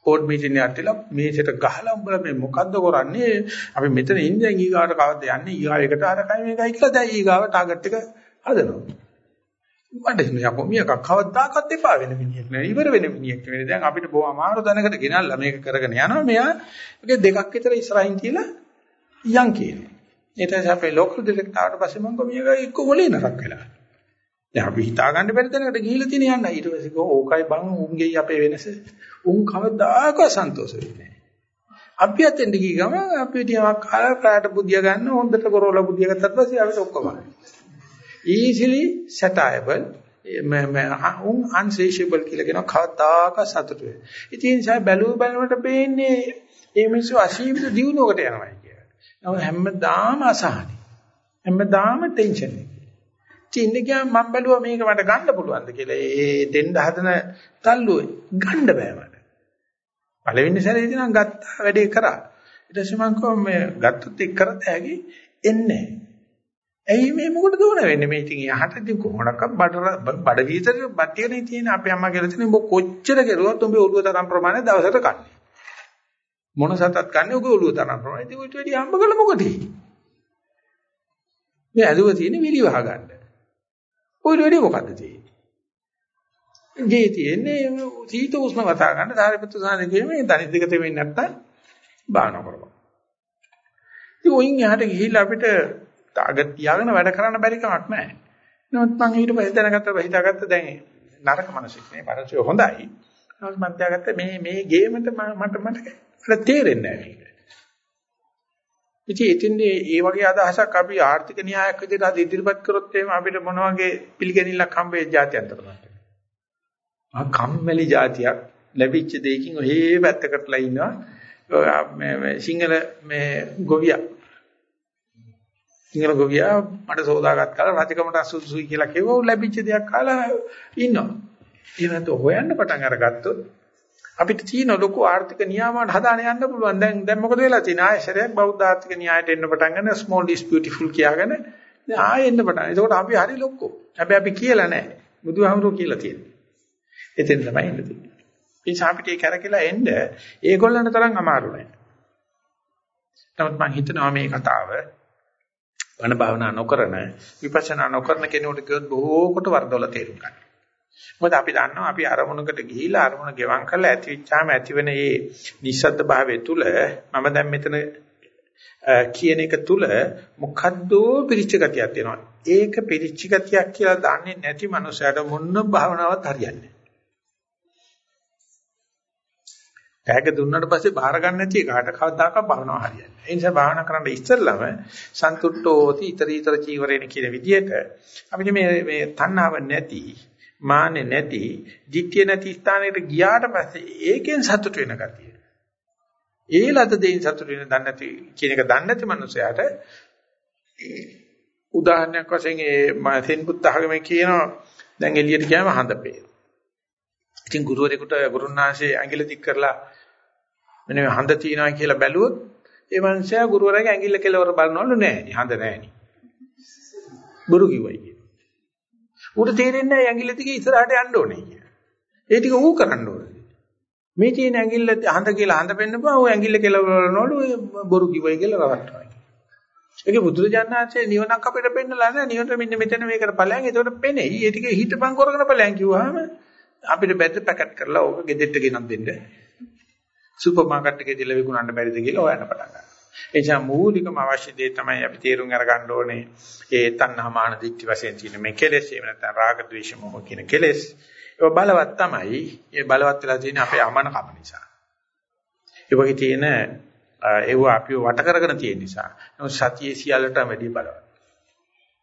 බෝඩ් මීටින් යටලා මේසෙට ගහලා උඹලා මේ මොකද්ද කරන්නේ? අපි මෙතන ඉන්නේ ඊගාවට කවද්ද යන්නේ? ඊගාව එකට අරකයි මේකයි කියලා දැන් ඊගාව ටාගට් එක හදනවා. මට හිතෙනවා යකෝ මියක කවදාකවත් එපා වෙන මිනිහෙක් නෙවෙයි ඉවර වෙන මිනිහෙක් නෙවෙයි. දැන් අපිට බොහොම අමාරු දැනකට ගෙනල්ලා මේක කරගෙන යනවා. මෙයා ඒකේ දෙකක් විතර ඉස්සරහින් තියලා යන් කියනවා. ඊට පස්සේ අපේ ලෝකල් ඩිරෙක්ටර් ආවට පස්සේ මම ගෝ මේක එක්ක මොලේ නරක් වෙලා. දැන් අපි හිතා ගන්න බැරි තැනකට ගිහිල්ලා තියෙන යන්න. ඊට පස්සේ කෝ ඕකයි බං උන්ගේ අපේ වෙනස. උන් කවදාකවත් සන්තෝෂ වෙන්නේ අපි අතෙන්ට ගිය ගම අපි ටිකක් කාලා ප්‍රාට බුදියා ගන්න හොඳට කරෝලා බුදියා ගත්තත් පස්සේ අපිට ඔක්කොම easily satiable උන් unsatiable කියලා කියන කවදාක සතුට වෙයි. ඉතින් ඒ නිසා බැලුව බලනකොට පේන්නේ මේ මිනිස්සු අසීමිත දියුණුවකට යනවා කියලා. නමුත් හැමදාම අසහනයි. හැමදාම ටෙන්ෂන් එක. ඉතින් ගියාම මම බැලුවා මේක මට ගන්න පුළුවන්ද කියලා. ඒ දෙන්න හදන තල්ලුව ගන්න බෑ මට. පළවෙනි සැරේදී නම් ගත්තා වැඩේ කරා. ඊට පස්සේ මම කිව්වා මේ ගත්තොත් එක් කරත් හැකි එන්නේ ඇයි මේ මොකටද ඕන වෙන්නේ? මේ ඉතින් යහට ඉතින් කොහොමඩක්ක බඩ බඩ විතර බට්ටියනේ තියෙන අපේ අම්මා කියලා තියෙන ඔබ කොච්චර කෙරුවත් ඔබේ ඔළුව තරම් ප්‍රමාණය දවසට කන්නේ. මොන සතත් කන්නේ ඔබේ ඔළුව තරම් ප්‍රමාණය. ඉතින් ඌට වැඩි හම්බ කළ මොකද? මේ ඇදුව තියෙන විලි වහ ගන්න. ඌට වැඩි මොකද්ද තියෙන්නේ? ගේ තියෙන්නේ සීත උෂ්ණ වතා ගන්න ධාරිපුත්තු සාධකයේ මේ දනිද්දක තෙමෙන්නේ නැත්තම් බාහන කරපන් ඉතින් ඔයින් එහාට ගිහිල්ලා අපිට තාගත් තියාගෙන වැඩ කරන්න බැරි කමක් නැහැ. නමුත් මම ඊට පස්සේ දැනගත්තා හිතාගත්ත දැන් නරක මනසෙක් නේ. මනසය හොඳයි. නමුත් මම තියාගත්ත මේ මේ ගේමෙන්ට මට මට මට තේරෙන්නේ නැහැ මේක. ඉතින් ඉතින්දී මේ වගේ අදහසක් අපි ආර්ථික න්‍යායක් විදිහට අද ඉදිරිපත් කරොත් එහෙම අපිට මොන වගේ පිළිගැනිල්ලක් හම්බෙයි ජාත්‍යන්තර මට්ටමේ. ආ කම්මැලි જાතියක් ලැබිච්ච දෙයකින් ඔහේ පැත්තකටලා ඉන්නවා. මේ සිංහල මේ ගොවියා සිංහල ගොවියා මට සෝදාගත් කාලා රජකමට සුසුයි කියලා කිව්වා උ ලැබිච්ච දෙයක් කාලා ඉන්නවා. ඒ නැත්නම් හොයන්න පටන් අරගත්තොත් අපිට තියෙන ලොකු ආර්ථික නියාමයන් හදාන යන්න පුළුවන්. දැන් දැන් මොකද වෙලා තියෙන්නේ? ආයෙසරයක් බෞද්ධ ආර්ථික න්‍යායට එන්න පටන් ගන්න small is beautiful කියාගෙන දැන් ආයෙ එන්න පටන්. ඒකෝට අපි හරි ලොක්කෝ. හැබැයි අපි කියලා නැහැ. බුදුහාමුදුරුවෝ කියලා තියෙනවා. එතෙන් තමයි එන්න තියෙන්නේ. ඒ නිසා අපිට ඒ කරකලා එන්න ඒගොල්ලන්ට තරම් අමාරු නෑ. නමුත් මම හිතනවා මේ කතාව වන භාවනා නොකරන විපස්සනා නොකරන කෙනෙකුට කිව්වොත් බොහෝ කොට වර්ධවල තේරුම් ගන්න. මොකද අපි දන්නවා අපි අරමුණකට ගිහිලා අරමුණ ගෙවම් කරලා ඇතිවෙච්චාම ඇතිවෙන මේ නිස්සද්ද භාවය තුල මම දැන් මෙතන කියන එක තුල මොකද්ද පිරිච්ච ගතියක් තියෙනවා. ඒක පිරිච්ච ගතියක් කියලා දන්නේ නැති මනුස්සයට මොන භාවනාවක් හරියන්නේ ටැග් දුන්නාට පස්සේ බාර ගන්න නැති එකට කවදාකවත් භාවනාව හරියන්නේ නැහැ. ඒ නිසා භාවනා කරන්න ඉස්සෙල්ලම සන්තුට්ඨෝති ඊතරීතර චීවරේන කියන විදිහට අපිට මේ මේ තණ්හාව නැති, මාන්නේ නැති, ධිට්ඨිය නැති ස්ථානයකට ගියාට පස්සේ ඒකෙන් සතුට වෙන ගතිය. ඒ ලද දෙයින් සතුට වෙන දන්නේ නැති කියන එක දන්නේ නැති මනුස්සයාට උදාහරණයක් වශයෙන් ඒ සෙන් බුද්ධ학මේ කියනවා දැන් එළියට ගියාම හඳ පේනවා. ඉතින් ගුරුවරයෙකුට ගුරුනාංශයේ ඇඟිලි දික් කරලා මෙන්න මේ හඳ තියනවා කියලා බැලුවොත් ඒ මනුස්සයා ගුරුවරයාගේ ඇඟිල්ල කෙලවර බලනවලු නෑනේ හඳ නෑනේ. බුරු කිව්වයි කියන. ඌට තේරෙන්නේ නැහැ ඇඟිල්ල දිගේ ඉස්සරහට යන්න ඕනේ කියලා. ඒ ටික ඌ කරන්න ඕනේ. මේ තියෙන ඇඟිල්ල හඳ කියලා හඳ පෙන්නපුවා ඌ ඇඟිල්ල කෙලවර බලනවලු බොරු කිව්වයි කියලා රවට්ටනවා. ඒකේ බුදුරජාණන්සේ නිවනක් අපිට පෙන්නලා නැහැ. නිවනට මෙන්න මෙතන මේකට ඵලයන්. ඒකට පෙනෙයි. ඒ ටික හිතපන් කරගෙන ඵලයන් කිව්වහම අපිට බැද්ද පැකට් කරලා ඕක ගෙදෙට්ට ගෙනත් දෙන්න. සුපර් මාකට් එකේ දීලා විකුණන්න බැරිද කියලා හොයන්න පටන් ගන්නවා. එනිසා මූලිකම අවශ්‍ය දේ තමයි අපි තේරුම් අරගන්න ඕනේ. ඒ තණ්හා මාන දික්ටි වශයෙන් තියෙන මේ කෙලෙස් එහෙම නැත්නම් රාග ద్వේෂ මොහ කියන කෙලෙස්. ඒක බලවත් තමයි. ඒ බලවත් වෙලා තියෙන අපේ අමන කම නිසා. ඒ වගේ තියෙන ඒව අපිව වට කරගෙන තියෙන නිසා. නමුත් සතියේ සියල්ලට වැඩිය බලවත්.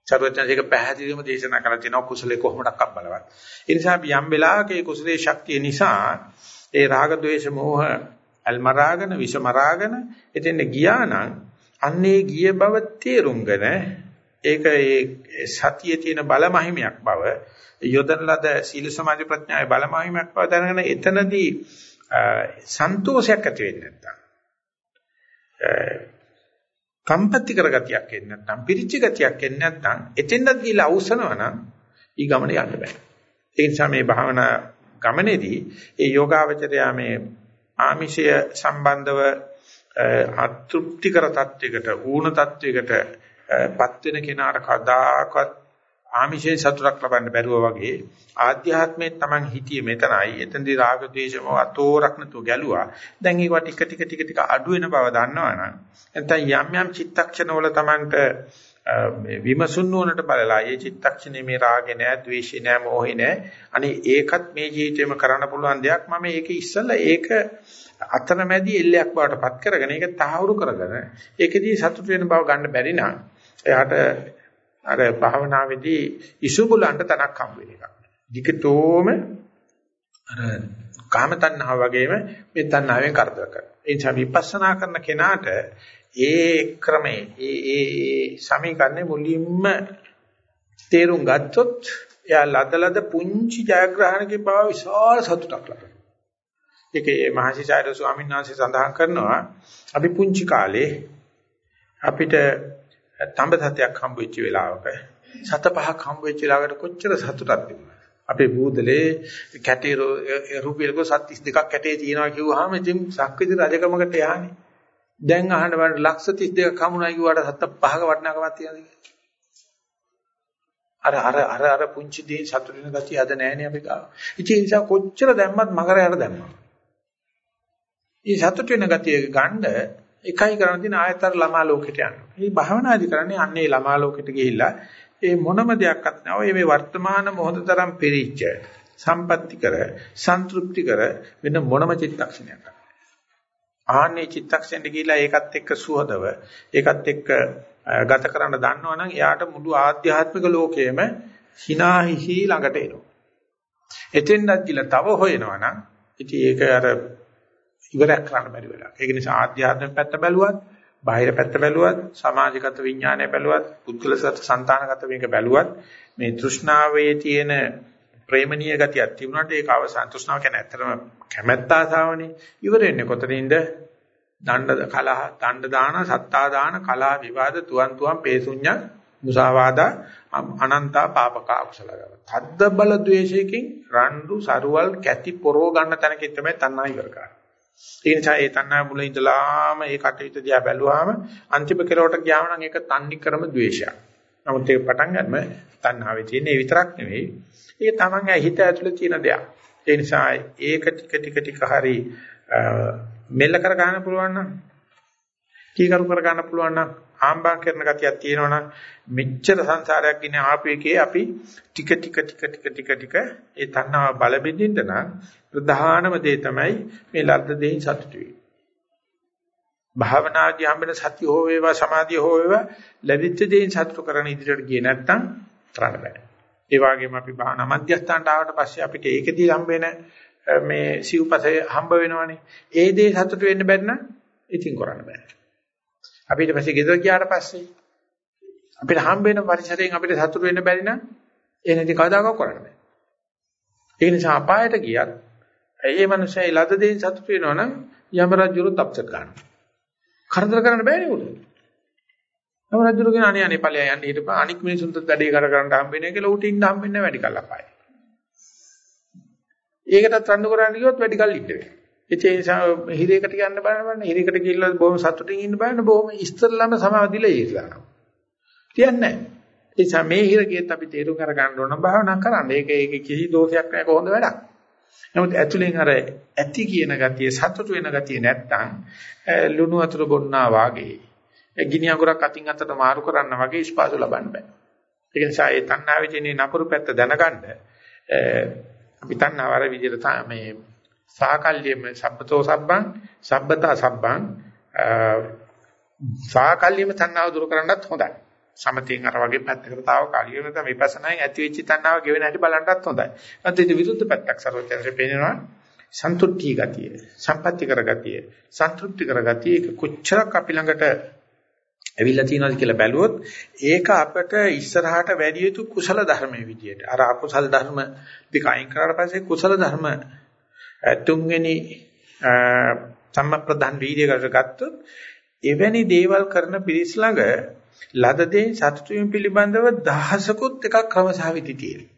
සර්වඥාසික පැහැදිලිවම දේශනා කරලා තිනවා කුසලයේ කොහොමඩක් බලවත්. ඒ නිසා අපි යම් වෙලාවක ඒ කුසලයේ ශක්තිය නිසා ඒ රාග ద్వේෂ මෝහ අල්මරාගෙන විෂමරාගෙන එතෙන් ගියා නම් අන්නේ ගිය බව තේරුම්ගෙන ඒක ඒ සතියේ තියෙන බලමහිමයක් බව යොදන ලද සීල සමාධි ප්‍රඥාවේ බලමහිමයක් බව දැනගෙන එතනදී සන්තෝෂයක් ඇති වෙන්නේ නැත්තම් කම්පති කරගතියක් එන්නේ නැත්නම් පිරිච්ච ගතියක් එන්නේ නැත්නම් එතෙන්ද ගිහිලා අවසනවා නම් ඊ ගමන යන්න බෑ. ඒ නිසා මේ භාවනා ගමනේදී ඒ යෝගාවචරයා මේ ආමිෂය සම්බන්ධව අතෘප්තිකර තත්වයකට ඌණ තත්වයකට පත් වෙන කෙනාට කදාකත් ආමිෂයෙන් සතුටක් ලබන්න බැරුව වගේ ආධ්‍යාත්මයේ Taman හිතියේ මෙතනයි. එතනදී රාග ద్వේෂම අතෝරක් නැතුව ගැලුවා. දැන් ඒක ටික ටික ටික ටික අඩු වෙන බව දන්නවනම් නැත්නම් යම් යම් චිත්තක්ෂණවල Tamanට මේ විමසුන් නුවණට බලලා ඒ චිත්තක්ෂණේ මේ රාගේ නෑ ద్వේෂේ නෑ මෝහේ නෑ අනේ ඒකත් මේ ජීවිතේම කරන්න පුළුවන් දෙයක් මම ඒක ඉස්සෙල්ලා ඒක අතරමැදි එල්ලයක් බවට පත් කරගෙන ඒක තහවුරු කරගෙන ඒකෙදී සතුට වෙන බව ගන්න බැරි නම් එයාට අර භාවනාවේදී ඉසුබුලන්ට තනක් හම් වෙන එකක්. ධිකතෝම අර කාම තණ්හාව වගේම මේ තණ්හාවෙන් කරදර කරනවා. ඒ නිසා විපස්සනා කරන කෙනාට ඒ ක්‍රමේ ඒ ඒ සමීකරණේ මුලින්ම තේරුම් ගත්තොත් එයා ලදලද පුංචි ජයග්‍රහණකේ බව විශාල සතුටක් ලබනවා. ඒකේ මහසිසාරද ස්වාමීන් වහන්සේ සඳහන් කරනවා අපි පුංචි කාලේ අපිට තඹ සතයක් හම්බ වෙච්ච වෙලාවක සත පහක් හම්බ වෙච්ච වෙලාවකට කොච්චර සතුටක් තිබුණාද? අපේ බූදලේ කැටේ රුපියල්ක 32ක් කැටේ තියනවා කිව්වහම ඉතින් සක්විති රජකමකට යහනේ. දැන් අහන්න බලන්න ලක්ෂ 32ක් හමුණයි කිව්වට සත පහක වටිනාකමක් තියනද අර අර අර අර පුංචි දේ සතුට වෙන ගතිය අද නැහැනේ අපි ගාව. ඉතින් ඒ නිසා කොච්චර දැම්මත් මකරයට දැම්මා. මේ සතුට වෙන ගතිය ගන්න එකයි කරන්න තියෙන ආයතර ළමා ලෝකෙට යන්න. මේ භාවනාදි කරන්නේ අන්නේ ළමා ලෝකෙට ගිහිල්ලා ඒ මොනම දෙයක්වත් නැව මේ වර්තමාන මොහොත තරම් පිරිච්ච සම්පත්‍ති කර සන්තුෂ්ටි කර වෙන මොනම චිත්තක්ෂණයක් ආන්නේ චිත්තක්ෂණයට ගිහිලා ඒකත් එක්ක සුහදව ඒකත් එක්ක ගත කරන්න දන්නවනම් එයාට මුළු ආධ්‍යාත්මික ලෝකයේම hina hihi ළඟට එනවා. එතෙන්වත් කියලා තව හොයනවනම් ඉතින් ඒක අර ඉවරයක් කරන්න බැරි වෙලාවක්. ඒක නිසා ආධ්‍යාත්මික පැත්ත බැලුවත්, බාහිර පැත්ත බැලුවත්, සමාජගත විඥානය බැලුවත්, පුද්ගල සංතානගත මේක බැලුවත් මේ තෘෂ්ණාවේ තියෙන ප්‍රේමණීය ගතියක් තිබුණාට ඒක අවසන් තෘෂ්ණාව කියන්නේ ඇත්තටම කැමැත්ත ආසාවනේ. ඉවර වෙන්නේ කොතනින්ද? දණ්ඩ කලහ, දණ්ඩ දාන, සත්තා දාන, කලහ විවාද, තුවන් තුවන් පේසුඤ්ඤ, මුසාවාදා, අනන්තා පාපක අකුසල ගව. තද්ද බල ද්වේෂයෙන් රණ්ඩු සරුවල් කැටි පොරෝ ගන්න තැනකින් තමයි තණ්හා ඉවර කරන්නේ. ඒ නිසා ඒ තණ්හා මුල ඉඳලාම ඒ කටයුතු දිහා බැලුවාම අන්තිම කෙලවට ගියාම නම් ඒක තන්නේ ක්‍රම ද්වේෂයක්. නමුත් ඒක පටන් ගන්නම තණ්හාවේ තියෙන ඒ විතරක් නෙවෙයි. ඒක තමන්ගේ හිත ඇතුලේ තියෙන දෙයක්. ඒ නිසා ඒක ටික ටික ටික හරි මෙල්ල කර ගන්න පුළුවන් නම් කීකරු කර ගන්න පුළුවන් නම් ආම්බා කරන ගතියක් තියෙනවනම් මෙච්චර සංසාරයක් ඉන්නේ ආපු එකේ අපි ටික ටික ටික ටික ටික ටික ඒ තණ්හාව බල බෙදින්න නම් ප්‍රධානම දේ තමයි මේ ලද්ද දෙයින් සතුටු වීම. භාවනාදී හම්බෙන සතිය හෝ වේවා සමාධිය හෝ වේවා ලැබිච්ච දෙයින් සතුටු කරන ඉදිරියට ගියේ නැත්නම් කරන්න බෑ. ඒ වගේම අපි භාවනා මධ්‍යස්ථානට ආවට පස්සේ අපිට ඒකදී හම්බෙන මේ සිව්පසය හම්බ වෙනවනේ. ඒ දේ සතුටු වෙන්න බැරි නම් ඉතින් කරන්න බෑ. අපි ඊට පස්සේ ගෙදර ගියාට පස්සේ අපිට හම්බ වෙන පරිසරයෙන් අපිට සතුටු වෙන්න බැරි නම් ඒ නැති කවදාකවත් කරන්න බෑ. ඒ නිසා අපායට ගියත් ඒ මනුස්සයා ලද දෙයින් සතුටු වෙනවා නම් යම රජුරුත් අප්සෙට් ගන්නවා. කරදර කරන්න බෑනේ උඩ. යම රජුරුගෙන අනේ අනේ ඵලයන් යන්න හිටපන් අනික් මිනිසුන්ට වැඩේ කර ගන්න හම්බෙන්නේ කියලා උට ඉන්න හම්බෙන්නේ වැඩි කල් අපායි. ඒකටත් රණ්ඩු කරන්න ගියොත් වැඩි කල් ඉන්න වෙනවා. ඒ නිසා හිරේකට යන්න බලන්න බලන්න හිරේකට ගිහිල්ලා බොහොම සතුටින් ඉන්න බලන්න බොහොම ඉස්තරලම සමාධිලා ඉරලා. තියන්නේ නැහැ. ඒ නිසා මේ හිරගියත් අපි තේරුම් අර ගන්න ඕන භාවනා කරන්න. ඒක ඒක කිසි දෝෂයක් නැහැ කොහොමද වැඩක්. නමුත් ඇතුලෙන් අර ඇති කියන ගතිය සතුටු වෙන ගතිය නැත්තම් ලුණු වතුර බොන්නා වාගේ ගිනි අඟුරක් අතින් අතට මාරු කරන්න වගේ ස්පාසු ලබන්න බෑ. ඒ නිසා ඒ තණ්හාවේ තියෙන නපුරු පැත්ත දැනගන්න අපි තණ්හාව අර විදිහට මේ සාකල්යෙම සබ්බතෝ සබ්බං සබ්බතා සබ්බං සාකල්යෙම තණ්හාව දුරු කරන්නත් හොඳයි. සමතෙන් අර වගේ පැත්තකට තාව කාලිය නැත්නම් විපස්සනායෙන් ඇති වෙච්ච තණ්හාව ගෙවෙන හැටි බලන්නත් හොඳයි. අද ඉතින් විරුද්ධ පැත්තක් සර්වඥයන්සේ පේනවා සන්තුට්ටි ගතිය, සම්පත්‍ති කර ගතිය, සන්තුට්ටි කර ගතිය ඒක කොච්චරක් අපි ළඟට ඇවිල්ලා තියෙනවද කියලා බැලුවොත් ඒක අපට ඉස්සරහට වැඩි යුතු කුසල ධර්මයේ විදියට. අර අකුසල ධර්ම දෙක අයින් කරාට පස්සේ කුසල ධර්ම තුන්වෙනි සම්මප්‍රධාන වීර්යයකට ගත්තොත් එවැනි දේවල් කරන පිරිස් ළඟ ලද දේ සතුටු වීම පිළිබඳව දහසකුත් එකක් ක්‍රමසහවිති තියෙනවා.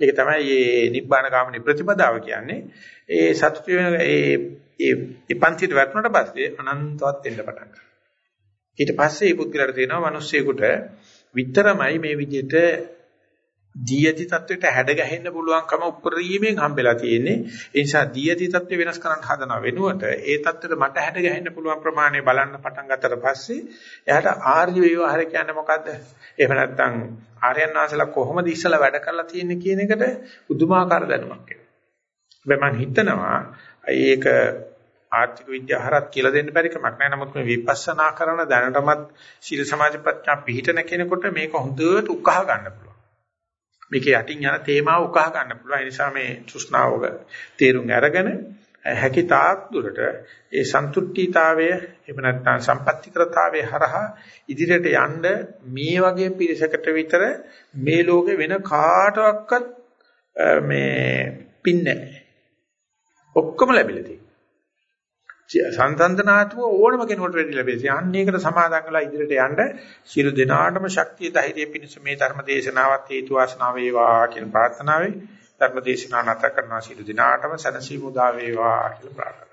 ඒක තමයි මේ නිබ්බාන ගාමිනී ප්‍රතිපදාව කියන්නේ. ඒ සතුටු වෙන ඒ ඒ ඒ පන්තියට වැටුණාට පස්සේ අනන්තවත් වෙන්න පටන් ගන්නවා. ඊට පස්සේ මේ පුද්ගලයාට තියෙනවා මිනිස්සෙකුට විතරමයි මේ විදිහට දීයති තත්වයට හැඩ ගැහෙන්න පුළුවන්කම උපරිමයෙන් හම්බෙලා තියෙන්නේ. ඒ නිසා දීයති තත්ත්වය වෙනස් කරන්න හදන වෙනුවට ඒ තත්ත්වෙට මට හැඩ ගැහෙන්න පුළුවන් ප්‍රමාණය බලන්න පටන් ගත්තට පස්සේ එයාට ආර්ය ව්‍යවહાරය කියන්නේ මොකද්ද? එහෙම නැත්නම් ආර්යයන් වහන්සේලා කොහොමද ඉස්සලා වැඩ කරලා තියෙන්නේ කියන එකට පුදුමාකාර දැනුමක් එනවා. මම හිතනවා ඒක ආර්ථික විද්‍යාව හරහා කියලා දෙන්න බැරි කමක් නැහැ. නමුත් මේ විපස්සනා කරන දැනටමත් සීල සමාධි ප්‍රඥා පිහිටන කෙනෙකුට මේක හොඳට උකහා ගන්න පුළුවන්. මේකේ යටින් යන තේමාව උකහා ගන්න පුළුවන්. ඒ නිසා මේ තෘෂ්ණාවක තේරුම් අරගෙන හැකි තාක් දුරට ඒ සන්තුට්ඨීතාවය එහෙම නැත්නම් සම්පත්‍තිකරතාවයේ හරහා ඉදිරියට යන්න මේ වගේ පිරිසකට විතර මේ ලෝකේ වෙන කාටවත් මේ පින්නේ ඔක්කොම ලැබිලා තියෙනවා. සංසන්දනාත්මක ඕනම කෙනෙකුට වෙඩි ලැබෙයි. අන්න ඒකට සමාදන් වෙලා ඉදිරියට යන්න සියලු දෙනාටම ශක්තිය ධෛර්යය පිණිස මේ ධර්ම දේශනාවත් හේතු වාසනා වේවා කියන ප්‍රාර්ථනාවයි ධර්ම දේශනාව නැත කරනවා සියලු දෙනාටම සනසීමු දා වේවා කියලා ප්‍රාර්ථනා